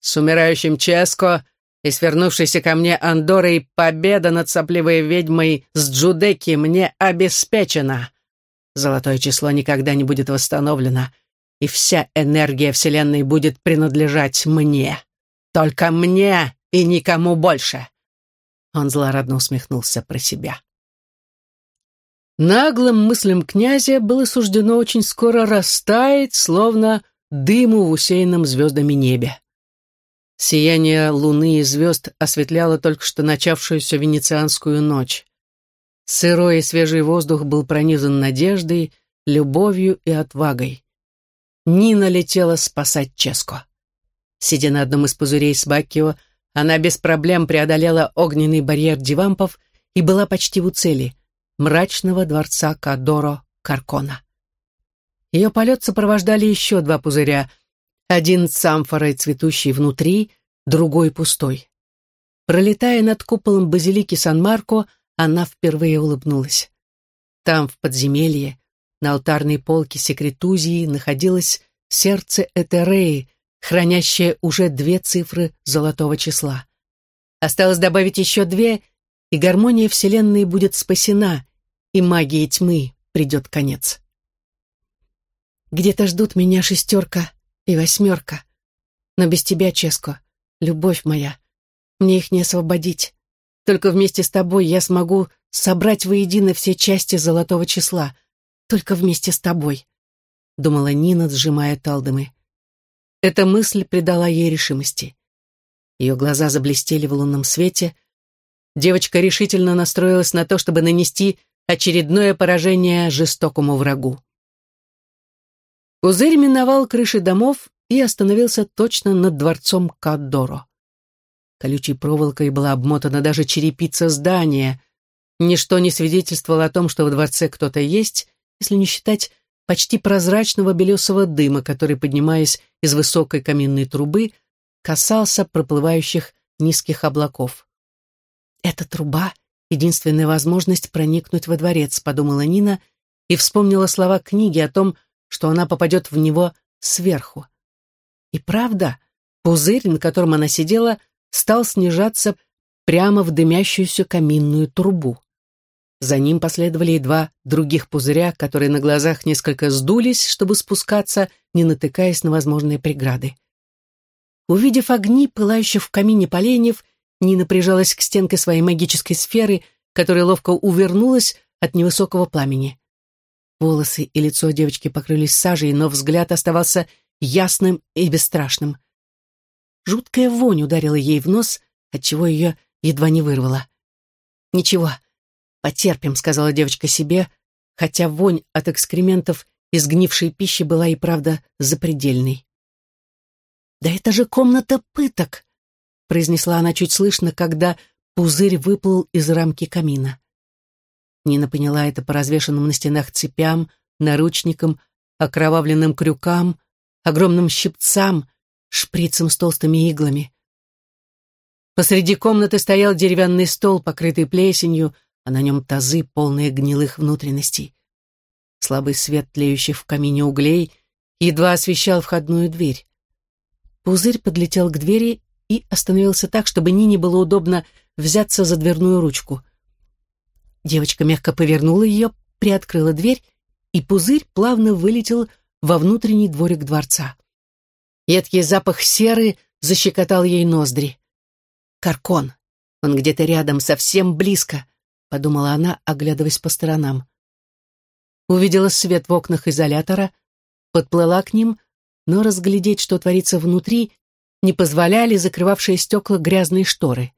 С умирающим Ческо и свернувшейся ко мне Андорой победа над сопливой ведьмой с Джудеки мне обеспечена. Золотое число никогда не будет восстановлено, и вся энергия Вселенной будет принадлежать мне. Только мне и никому больше. Он злорадно усмехнулся про себя. Наглым мыслям князя было суждено очень скоро растаять, словно дыму в усеянном звездами небе. Сияние луны и звезд осветляло только что начавшуюся венецианскую ночь. Сырой и свежий воздух был пронизан надеждой, любовью и отвагой. Нина летела спасать Ческо. Сидя на одном из пузырей с Баккио, она без проблем преодолела огненный барьер дивампов и была почти у цели — мрачного дворца Кадоро Каркона. Ее полет сопровождали еще два пузыря, один с амфорой, цветущей внутри, другой пустой. Пролетая над куполом базилики Сан-Марко, она впервые улыбнулась. Там, в подземелье, на алтарной полке секретузии, находилось сердце Этереи, хранящая уже две цифры золотого числа. Осталось добавить еще две, и гармония Вселенной будет спасена, и магии тьмы придет конец. Где-то ждут меня шестерка и восьмерка. Но без тебя, Ческо, любовь моя, мне их не освободить. Только вместе с тобой я смогу собрать воедино все части золотого числа. Только вместе с тобой», — думала Нина, сжимая талдомы. Эта мысль придала ей решимости. Ее глаза заблестели в лунном свете. Девочка решительно настроилась на то, чтобы нанести очередное поражение жестокому врагу. Пузырь миновал крыши домов и остановился точно над дворцом Каддоро. Колючей проволокой была обмотана даже черепица здания. Ничто не свидетельствовало о том, что во дворце кто-то есть, если не считать почти прозрачного белесого дыма, который, поднимаясь из высокой каминной трубы, касался проплывающих низких облаков. «Эта труба — единственная возможность проникнуть во дворец», — подумала Нина и вспомнила слова книги о том, что она попадет в него сверху. И правда, пузырь, на котором она сидела, стал снижаться прямо в дымящуюся каминную трубу. За ним последовали и два других пузыря, которые на глазах несколько сдулись, чтобы спускаться, не натыкаясь на возможные преграды. Увидев огни, пылающих в камине поленьев, Нина прижалась к стенке своей магической сферы, которая ловко увернулась от невысокого пламени. Волосы и лицо девочки покрылись сажей, но взгляд оставался ясным и бесстрашным. Жуткая вонь ударила ей в нос, отчего ее едва не вырвало. «Ничего, «Потерпим», — сказала девочка себе, хотя вонь от экскрементов и сгнившей пищи была и правда запредельной. «Да это же комната пыток!» — произнесла она чуть слышно, когда пузырь выплыл из рамки камина. Нина поняла это по развешанным на стенах цепям, наручникам, окровавленным крюкам, огромным щипцам, шприцам с толстыми иглами. Посреди комнаты стоял деревянный стол, покрытый плесенью, а на нем тазы, полные гнилых внутренностей. Слабый свет тлеющих в камине углей едва освещал входную дверь. Пузырь подлетел к двери и остановился так, чтобы Нине было удобно взяться за дверную ручку. Девочка мягко повернула ее, приоткрыла дверь, и пузырь плавно вылетел во внутренний дворик дворца. Едкий запах серы защекотал ей ноздри. Каркон. Он где-то рядом, совсем близко подумала она, оглядываясь по сторонам. Увидела свет в окнах изолятора, подплыла к ним, но разглядеть, что творится внутри, не позволяли закрывавшие стекла грязные шторы.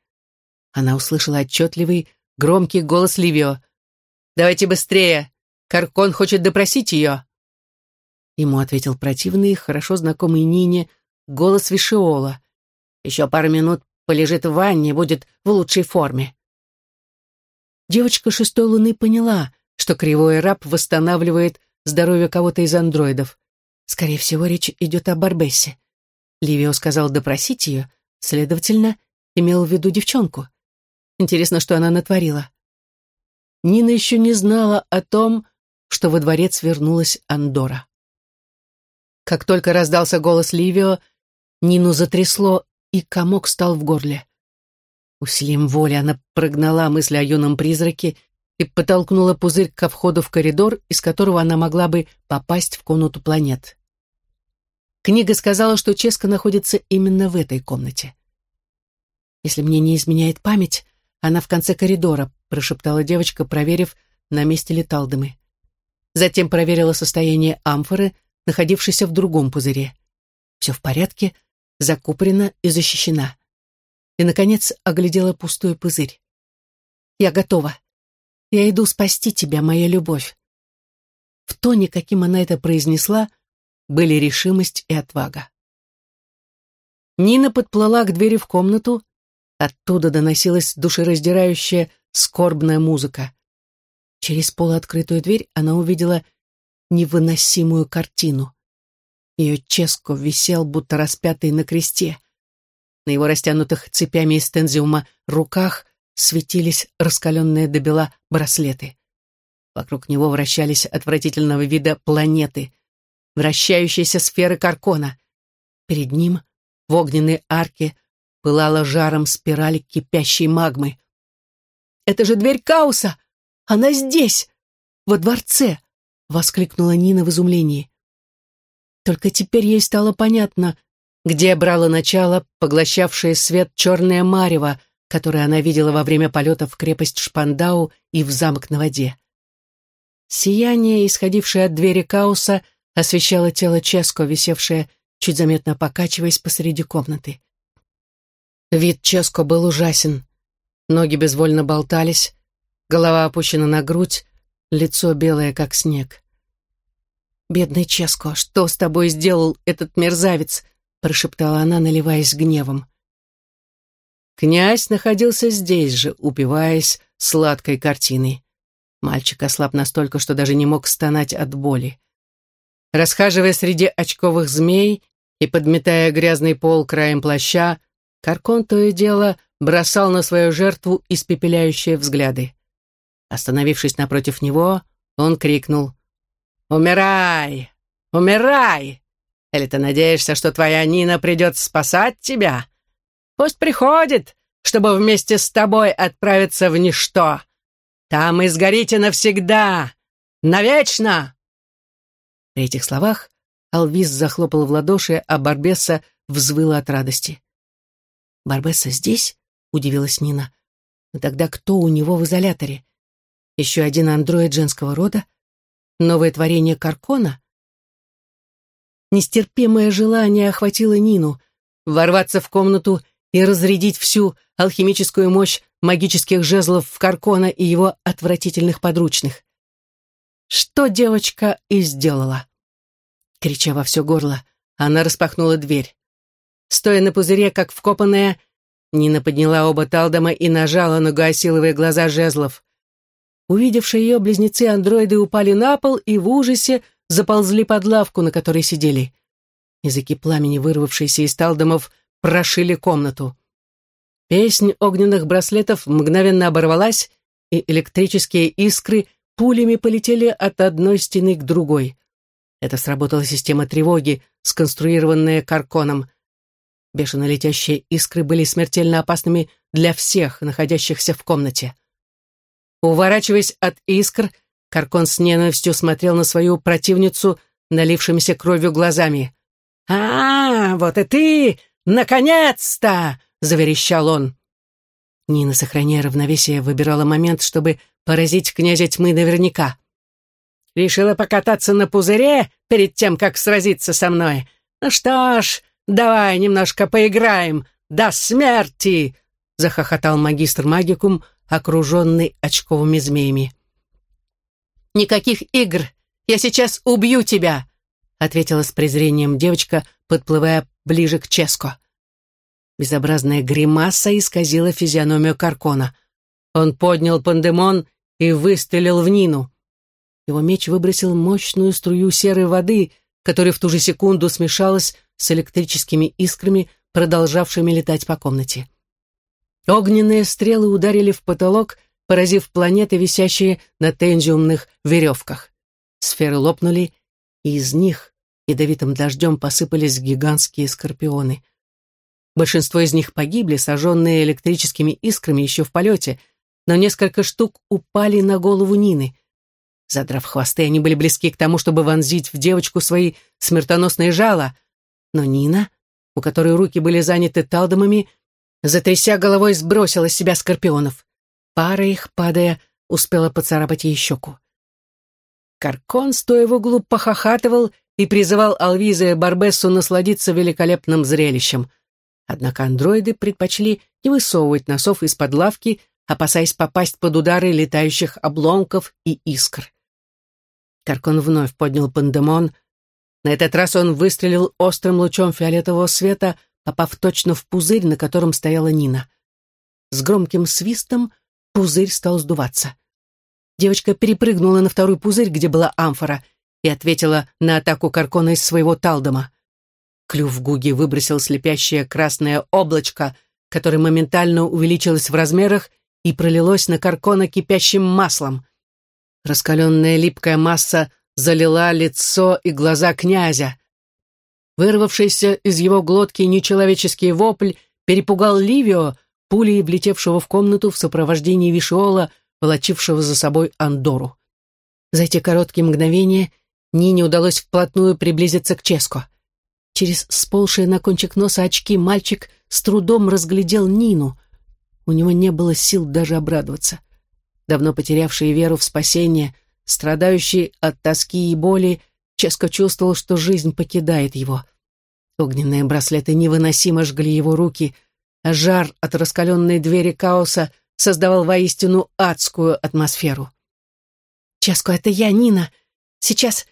Она услышала отчетливый, громкий голос Ливио. «Давайте быстрее! Каркон хочет допросить ее!» Ему ответил противный, хорошо знакомый Нине, голос Вишиола. «Еще пару минут полежит в ванне, будет в лучшей форме». Девочка шестой луны поняла, что кривой раб восстанавливает здоровье кого-то из андроидов. Скорее всего, речь идет о Барбессе. Ливио сказал допросить ее, следовательно, имел в виду девчонку. Интересно, что она натворила. Нина еще не знала о том, что во дворец вернулась Андора. Как только раздался голос Ливио, Нину затрясло, и комок стал в горле. Усилием воли она прогнала мысли о юном призраке и подтолкнула пузырь ко входу в коридор, из которого она могла бы попасть в комнату планет. Книга сказала, что Ческа находится именно в этой комнате. «Если мне не изменяет память, она в конце коридора», прошептала девочка, проверив, на месте ли Талдымы. Затем проверила состояние амфоры, находившейся в другом пузыре. Все в порядке, закупорена и защищена и, наконец, оглядела пустой пузырь. «Я готова. Я иду спасти тебя, моя любовь». В тоне, каким она это произнесла, были решимость и отвага. Нина подплыла к двери в комнату, оттуда доносилась душераздирающая скорбная музыка. Через полуоткрытую дверь она увидела невыносимую картину. Ее Ческо висел, будто распятый на кресте. На его растянутых цепями из тензиума руках светились раскаленные до бела браслеты. Вокруг него вращались отвратительного вида планеты, вращающиеся сферы Каркона. Перед ним, в огненной арке, пылала жаром спираль кипящей магмы. «Это же дверь Кауса! Она здесь! Во дворце!» — воскликнула Нина в изумлении. Только теперь ей стало понятно, где брало начало поглощавшее свет черное марево, которое она видела во время полета в крепость Шпандау и в замок на воде. Сияние, исходившее от двери Кауса, освещало тело Ческо, висевшее, чуть заметно покачиваясь посреди комнаты. Вид Ческо был ужасен. Ноги безвольно болтались, голова опущена на грудь, лицо белое, как снег. «Бедный Ческо, что с тобой сделал этот мерзавец?» прошептала она, наливаясь гневом. Князь находился здесь же, упиваясь сладкой картиной. Мальчик ослаб настолько, что даже не мог стонать от боли. Расхаживая среди очковых змей и подметая грязный пол краем плаща, Каркон то и дело бросал на свою жертву испепеляющие взгляды. Остановившись напротив него, он крикнул «Умирай! Умирай! Или ты надеешься, что твоя Нина придет спасать тебя? Пусть приходит, чтобы вместе с тобой отправиться в ничто. Там и сгорите навсегда, навечно!» При этих словах Алвис захлопал в ладоши, а Барбесса взвыла от радости. «Барбесса здесь?» — удивилась Нина. «Но тогда кто у него в изоляторе? Еще один андроид женского рода? Новое творение Каркона?» Нестерпимое желание охватило Нину ворваться в комнату и разрядить всю алхимическую мощь магических жезлов в Каркона и его отвратительных подручных. Что девочка и сделала. Крича во все горло, она распахнула дверь. Стоя на пузыре, как вкопанная, Нина подняла оба талдома и нажала на гасиловые глаза жезлов. Увидевшие ее близнецы-андроиды упали на пол и в ужасе заползли под лавку, на которой сидели. Языки пламени, вырвавшиеся из талдомов, прошили комнату. Песнь огненных браслетов мгновенно оборвалась, и электрические искры пулями полетели от одной стены к другой. Это сработала система тревоги, сконструированная Карконом. Бешено летящие искры были смертельно опасными для всех, находящихся в комнате. Уворачиваясь от искр, Каркон с ненавистью смотрел на свою противницу, налившимися кровью глазами. «А, вот и ты! Наконец-то!» — заверещал он. Нина, сохраняя равновесие, выбирала момент, чтобы поразить князя тьмы наверняка. Решила покататься на пузыре перед тем, как сразиться со мной. Ну что ж, давай немножко поиграем до смерти!» — захохотал магистр магикум, окруженный очковыми змеями. «Никаких игр! Я сейчас убью тебя!» — ответила с презрением девочка, подплывая ближе к Ческо. Безобразная гримаса исказила физиономию Каркона. Он поднял пандемон и выстрелил в Нину. Его меч выбросил мощную струю серой воды, которая в ту же секунду смешалась с электрическими искрами, продолжавшими летать по комнате. Огненные стрелы ударили в потолок, поразив планеты, висящие на тензиумных веревках. Сферы лопнули, и из них ядовитым дождем посыпались гигантские скорпионы. Большинство из них погибли, сожженные электрическими искрами еще в полете, но несколько штук упали на голову Нины. Задрав хвосты, они были близки к тому, чтобы вонзить в девочку свои смертоносные жала. Но Нина, у которой руки были заняты талдомами, затряся головой, сбросила с себя скорпионов. Пара их, падая, успела поцарапать ей щеку. Каркон, стоя в углу, похохатывал и призывал Алвиза и Барбессу насладиться великолепным зрелищем. Однако андроиды предпочли не высовывать носов из-под лавки, опасаясь попасть под удары летающих обломков и искр. Каркон вновь поднял пандемон. На этот раз он выстрелил острым лучом фиолетового света, попав точно в пузырь, на котором стояла Нина. С громким свистом пузырь стал сдуваться. Девочка перепрыгнула на второй пузырь, где была амфора, и ответила на атаку Каркона из своего талдома. Клюв Гуги выбросил слепящее красное облачко, которое моментально увеличилось в размерах и пролилось на Каркона кипящим маслом. Раскаленная липкая масса залила лицо и глаза князя. Вырвавшийся из его глотки нечеловеческий вопль перепугал Ливио, пулей влетевшего в комнату в сопровождении Вишиола, волочившего за собой Андору. За эти короткие мгновения Нине удалось вплотную приблизиться к Ческо. Через сползшие на кончик носа очки мальчик с трудом разглядел Нину. У него не было сил даже обрадоваться. Давно потерявший веру в спасение, страдающий от тоски и боли, Ческо чувствовал, что жизнь покидает его. Огненные браслеты невыносимо жгли его руки, а жар от раскаленной двери хаоса создавал воистину адскую атмосферу. «Ческо, это я, Нина. Сейчас,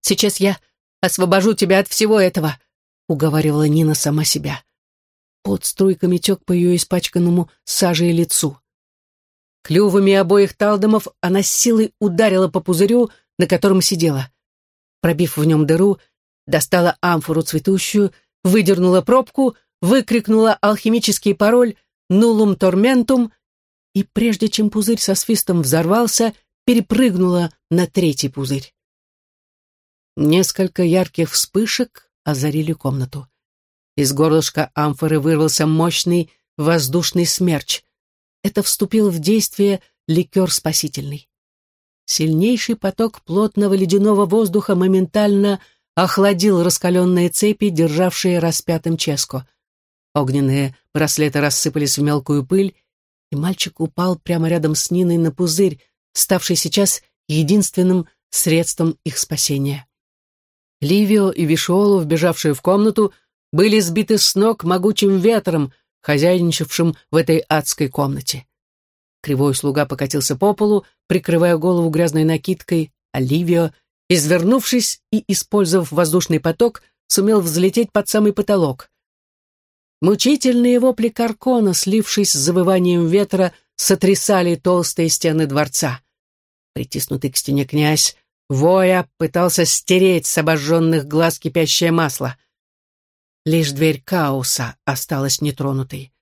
сейчас я освобожу тебя от всего этого», — уговаривала Нина сама себя. Под струйками тек по ее испачканному сажей лицу. Клювами обоих талдомов она силой ударила по пузырю, на котором сидела. Пробив в нем дыру, достала амфору цветущую, выдернула пробку, выкрикнула алхимический пароль «Нулум торментум» и прежде чем пузырь со свистом взорвался, перепрыгнула на третий пузырь. Несколько ярких вспышек озарили комнату. Из горлышка амфоры вырвался мощный воздушный смерч. Это вступил в действие ликер спасительный. Сильнейший поток плотного ледяного воздуха моментально охладил раскаленные цепи, державшие распятым Ческо. Огненные браслеты рассыпались в мелкую пыль, и мальчик упал прямо рядом с Ниной на пузырь, ставший сейчас единственным средством их спасения. Ливио и Вишиолу, вбежавшие в комнату, были сбиты с ног могучим ветром, хозяйничавшим в этой адской комнате. Кривой слуга покатился по полу, прикрывая голову грязной накидкой, а Ливио, извернувшись и использовав воздушный поток, сумел взлететь под самый потолок. Мучительные вопли Каркона, слившись с завыванием ветра, сотрясали толстые стены дворца. Притиснутый к стене князь, воя, пытался стереть с обожженных глаз кипящее масло. Лишь дверь Кауса осталась нетронутой.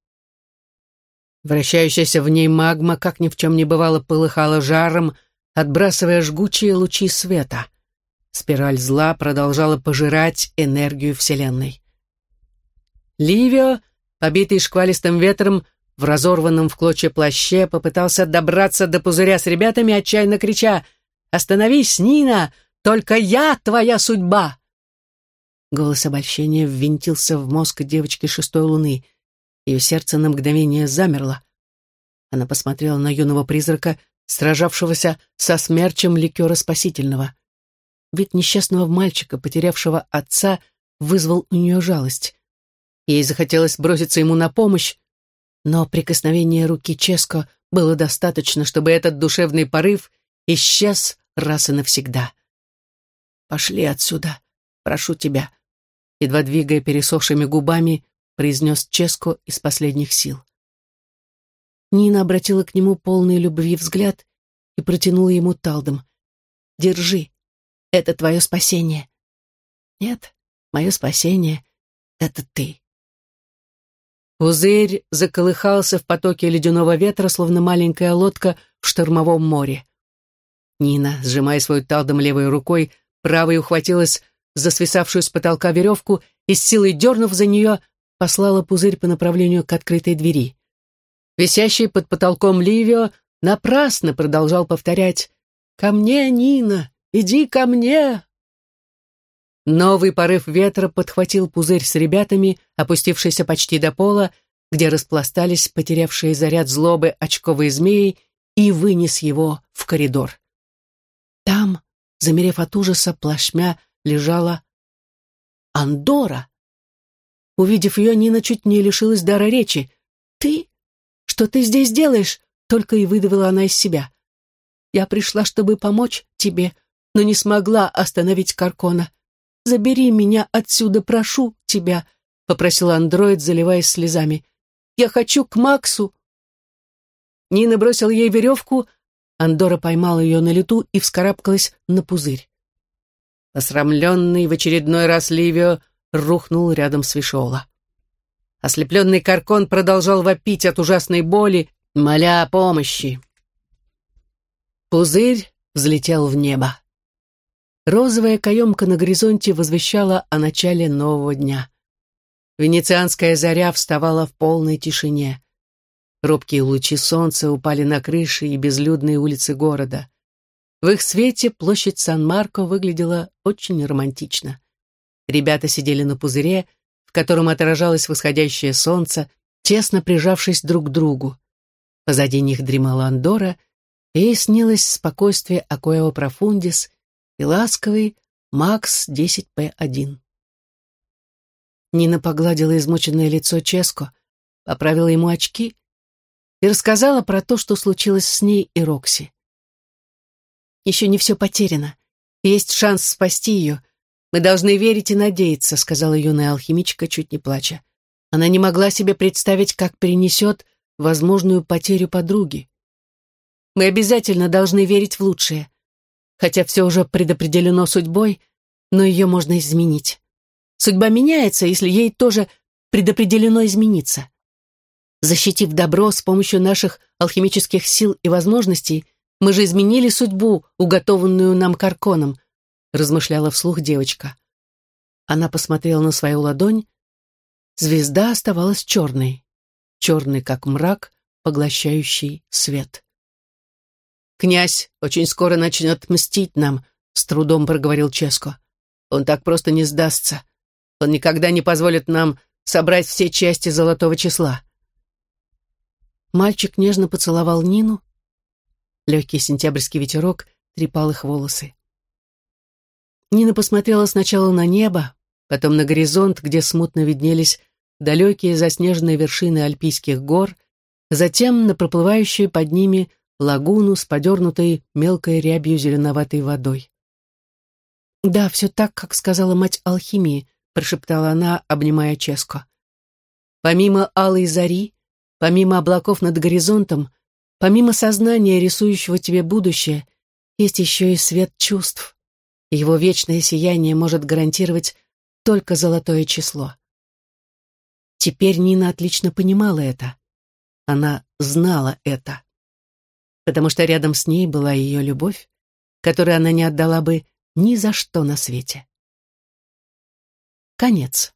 Вращающаяся в ней магма, как ни в чем не бывало, полыхала жаром, отбрасывая жгучие лучи света. Спираль зла продолжала пожирать энергию Вселенной. Ливио, побитый шквалистым ветром, в разорванном в клочья плаще, попытался добраться до пузыря с ребятами, отчаянно крича «Остановись, Нина! Только я твоя судьба!» Голос обольщения ввинтился в мозг девочки шестой луны. Ее сердце на мгновение замерло. Она посмотрела на юного призрака, сражавшегося со смерчем ликера спасительного. Вид несчастного мальчика, потерявшего отца, вызвал у нее жалость. Ей захотелось броситься ему на помощь, но прикосновение руки Ческо было достаточно, чтобы этот душевный порыв исчез раз и навсегда. «Пошли отсюда, прошу тебя», едва двигая пересохшими губами, произнес Ческо из последних сил. Нина обратила к нему полный любви взгляд и протянула ему талдом. «Держи, это твое спасение». «Нет, мое спасение — это ты». Пузырь заколыхался в потоке ледяного ветра, словно маленькая лодка в штормовом море. Нина, сжимая свой талдом левой рукой, правой ухватилась за свисавшую с потолка веревку и с силой дернув за нее, послала пузырь по направлению к открытой двери. Висящий под потолком Ливио напрасно продолжал повторять «Ко мне, Нина! Иди ко мне!» Новый порыв ветра подхватил пузырь с ребятами, опустившийся почти до пола, где распластались потерявшие заряд злобы очковые змеи, и вынес его в коридор. Там, замерев от ужаса, плашмя лежала Андора. Увидев ее, Нина чуть не лишилась дара речи. «Ты? Что ты здесь делаешь?» Только и выдавила она из себя. «Я пришла, чтобы помочь тебе, но не смогла остановить Каркона. Забери меня отсюда, прошу тебя», — попросил андроид, заливаясь слезами. «Я хочу к Максу». Нина бросил ей веревку, Андора поймала ее на лету и вскарабкалась на пузырь. Осрамленный в очередной раз Ливио рухнул рядом с Вишола. Ослепленный Каркон продолжал вопить от ужасной боли, моля о помощи. Пузырь взлетел в небо. Розовая каемка на горизонте возвещала о начале нового дня. Венецианская заря вставала в полной тишине. Робкие лучи солнца упали на крыши и безлюдные улицы города. В их свете площадь Сан-Марко выглядела очень романтично. Ребята сидели на пузыре, в котором отражалось восходящее солнце, тесно прижавшись друг к другу. Позади них дремала Андора, и ей снилось спокойствие Акоэо Профундис и ласковый Макс 10П1. Нина погладила измученное лицо Ческо, поправила ему очки и рассказала про то, что случилось с ней и Рокси. «Еще не все потеряно. Есть шанс спасти ее. Мы должны верить и надеяться», — сказала юная алхимичка, чуть не плача. Она не могла себе представить, как перенесет возможную потерю подруги. «Мы обязательно должны верить в лучшее. Хотя все уже предопределено судьбой, но ее можно изменить. Судьба меняется, если ей тоже предопределено измениться. Защитив добро с помощью наших алхимических сил и возможностей, мы же изменили судьбу, уготованную нам Карконом, размышляла вслух девочка. Она посмотрела на свою ладонь. Звезда оставалась черной, черной, как мрак, поглощающий свет. «Князь очень скоро начнет мстить нам», — с трудом проговорил Ческо. «Он так просто не сдастся. Он никогда не позволит нам собрать все части золотого числа». Мальчик нежно поцеловал Нину. Легкий сентябрьский ветерок трепал их волосы. Нина посмотрела сначала на небо, потом на горизонт, где смутно виднелись далекие заснеженные вершины альпийских гор, затем на проплывающую под ними лагуну с подернутой мелкой рябью зеленоватой водой. «Да, все так, как сказала мать алхимии», — прошептала она, обнимая Ческо. Помимо алой зари, Помимо облаков над горизонтом, помимо сознания, рисующего тебе будущее, есть еще и свет чувств. Его вечное сияние может гарантировать только золотое число. Теперь Нина отлично понимала это. Она знала это. Потому что рядом с ней была ее любовь, которую она не отдала бы ни за что на свете. Конец.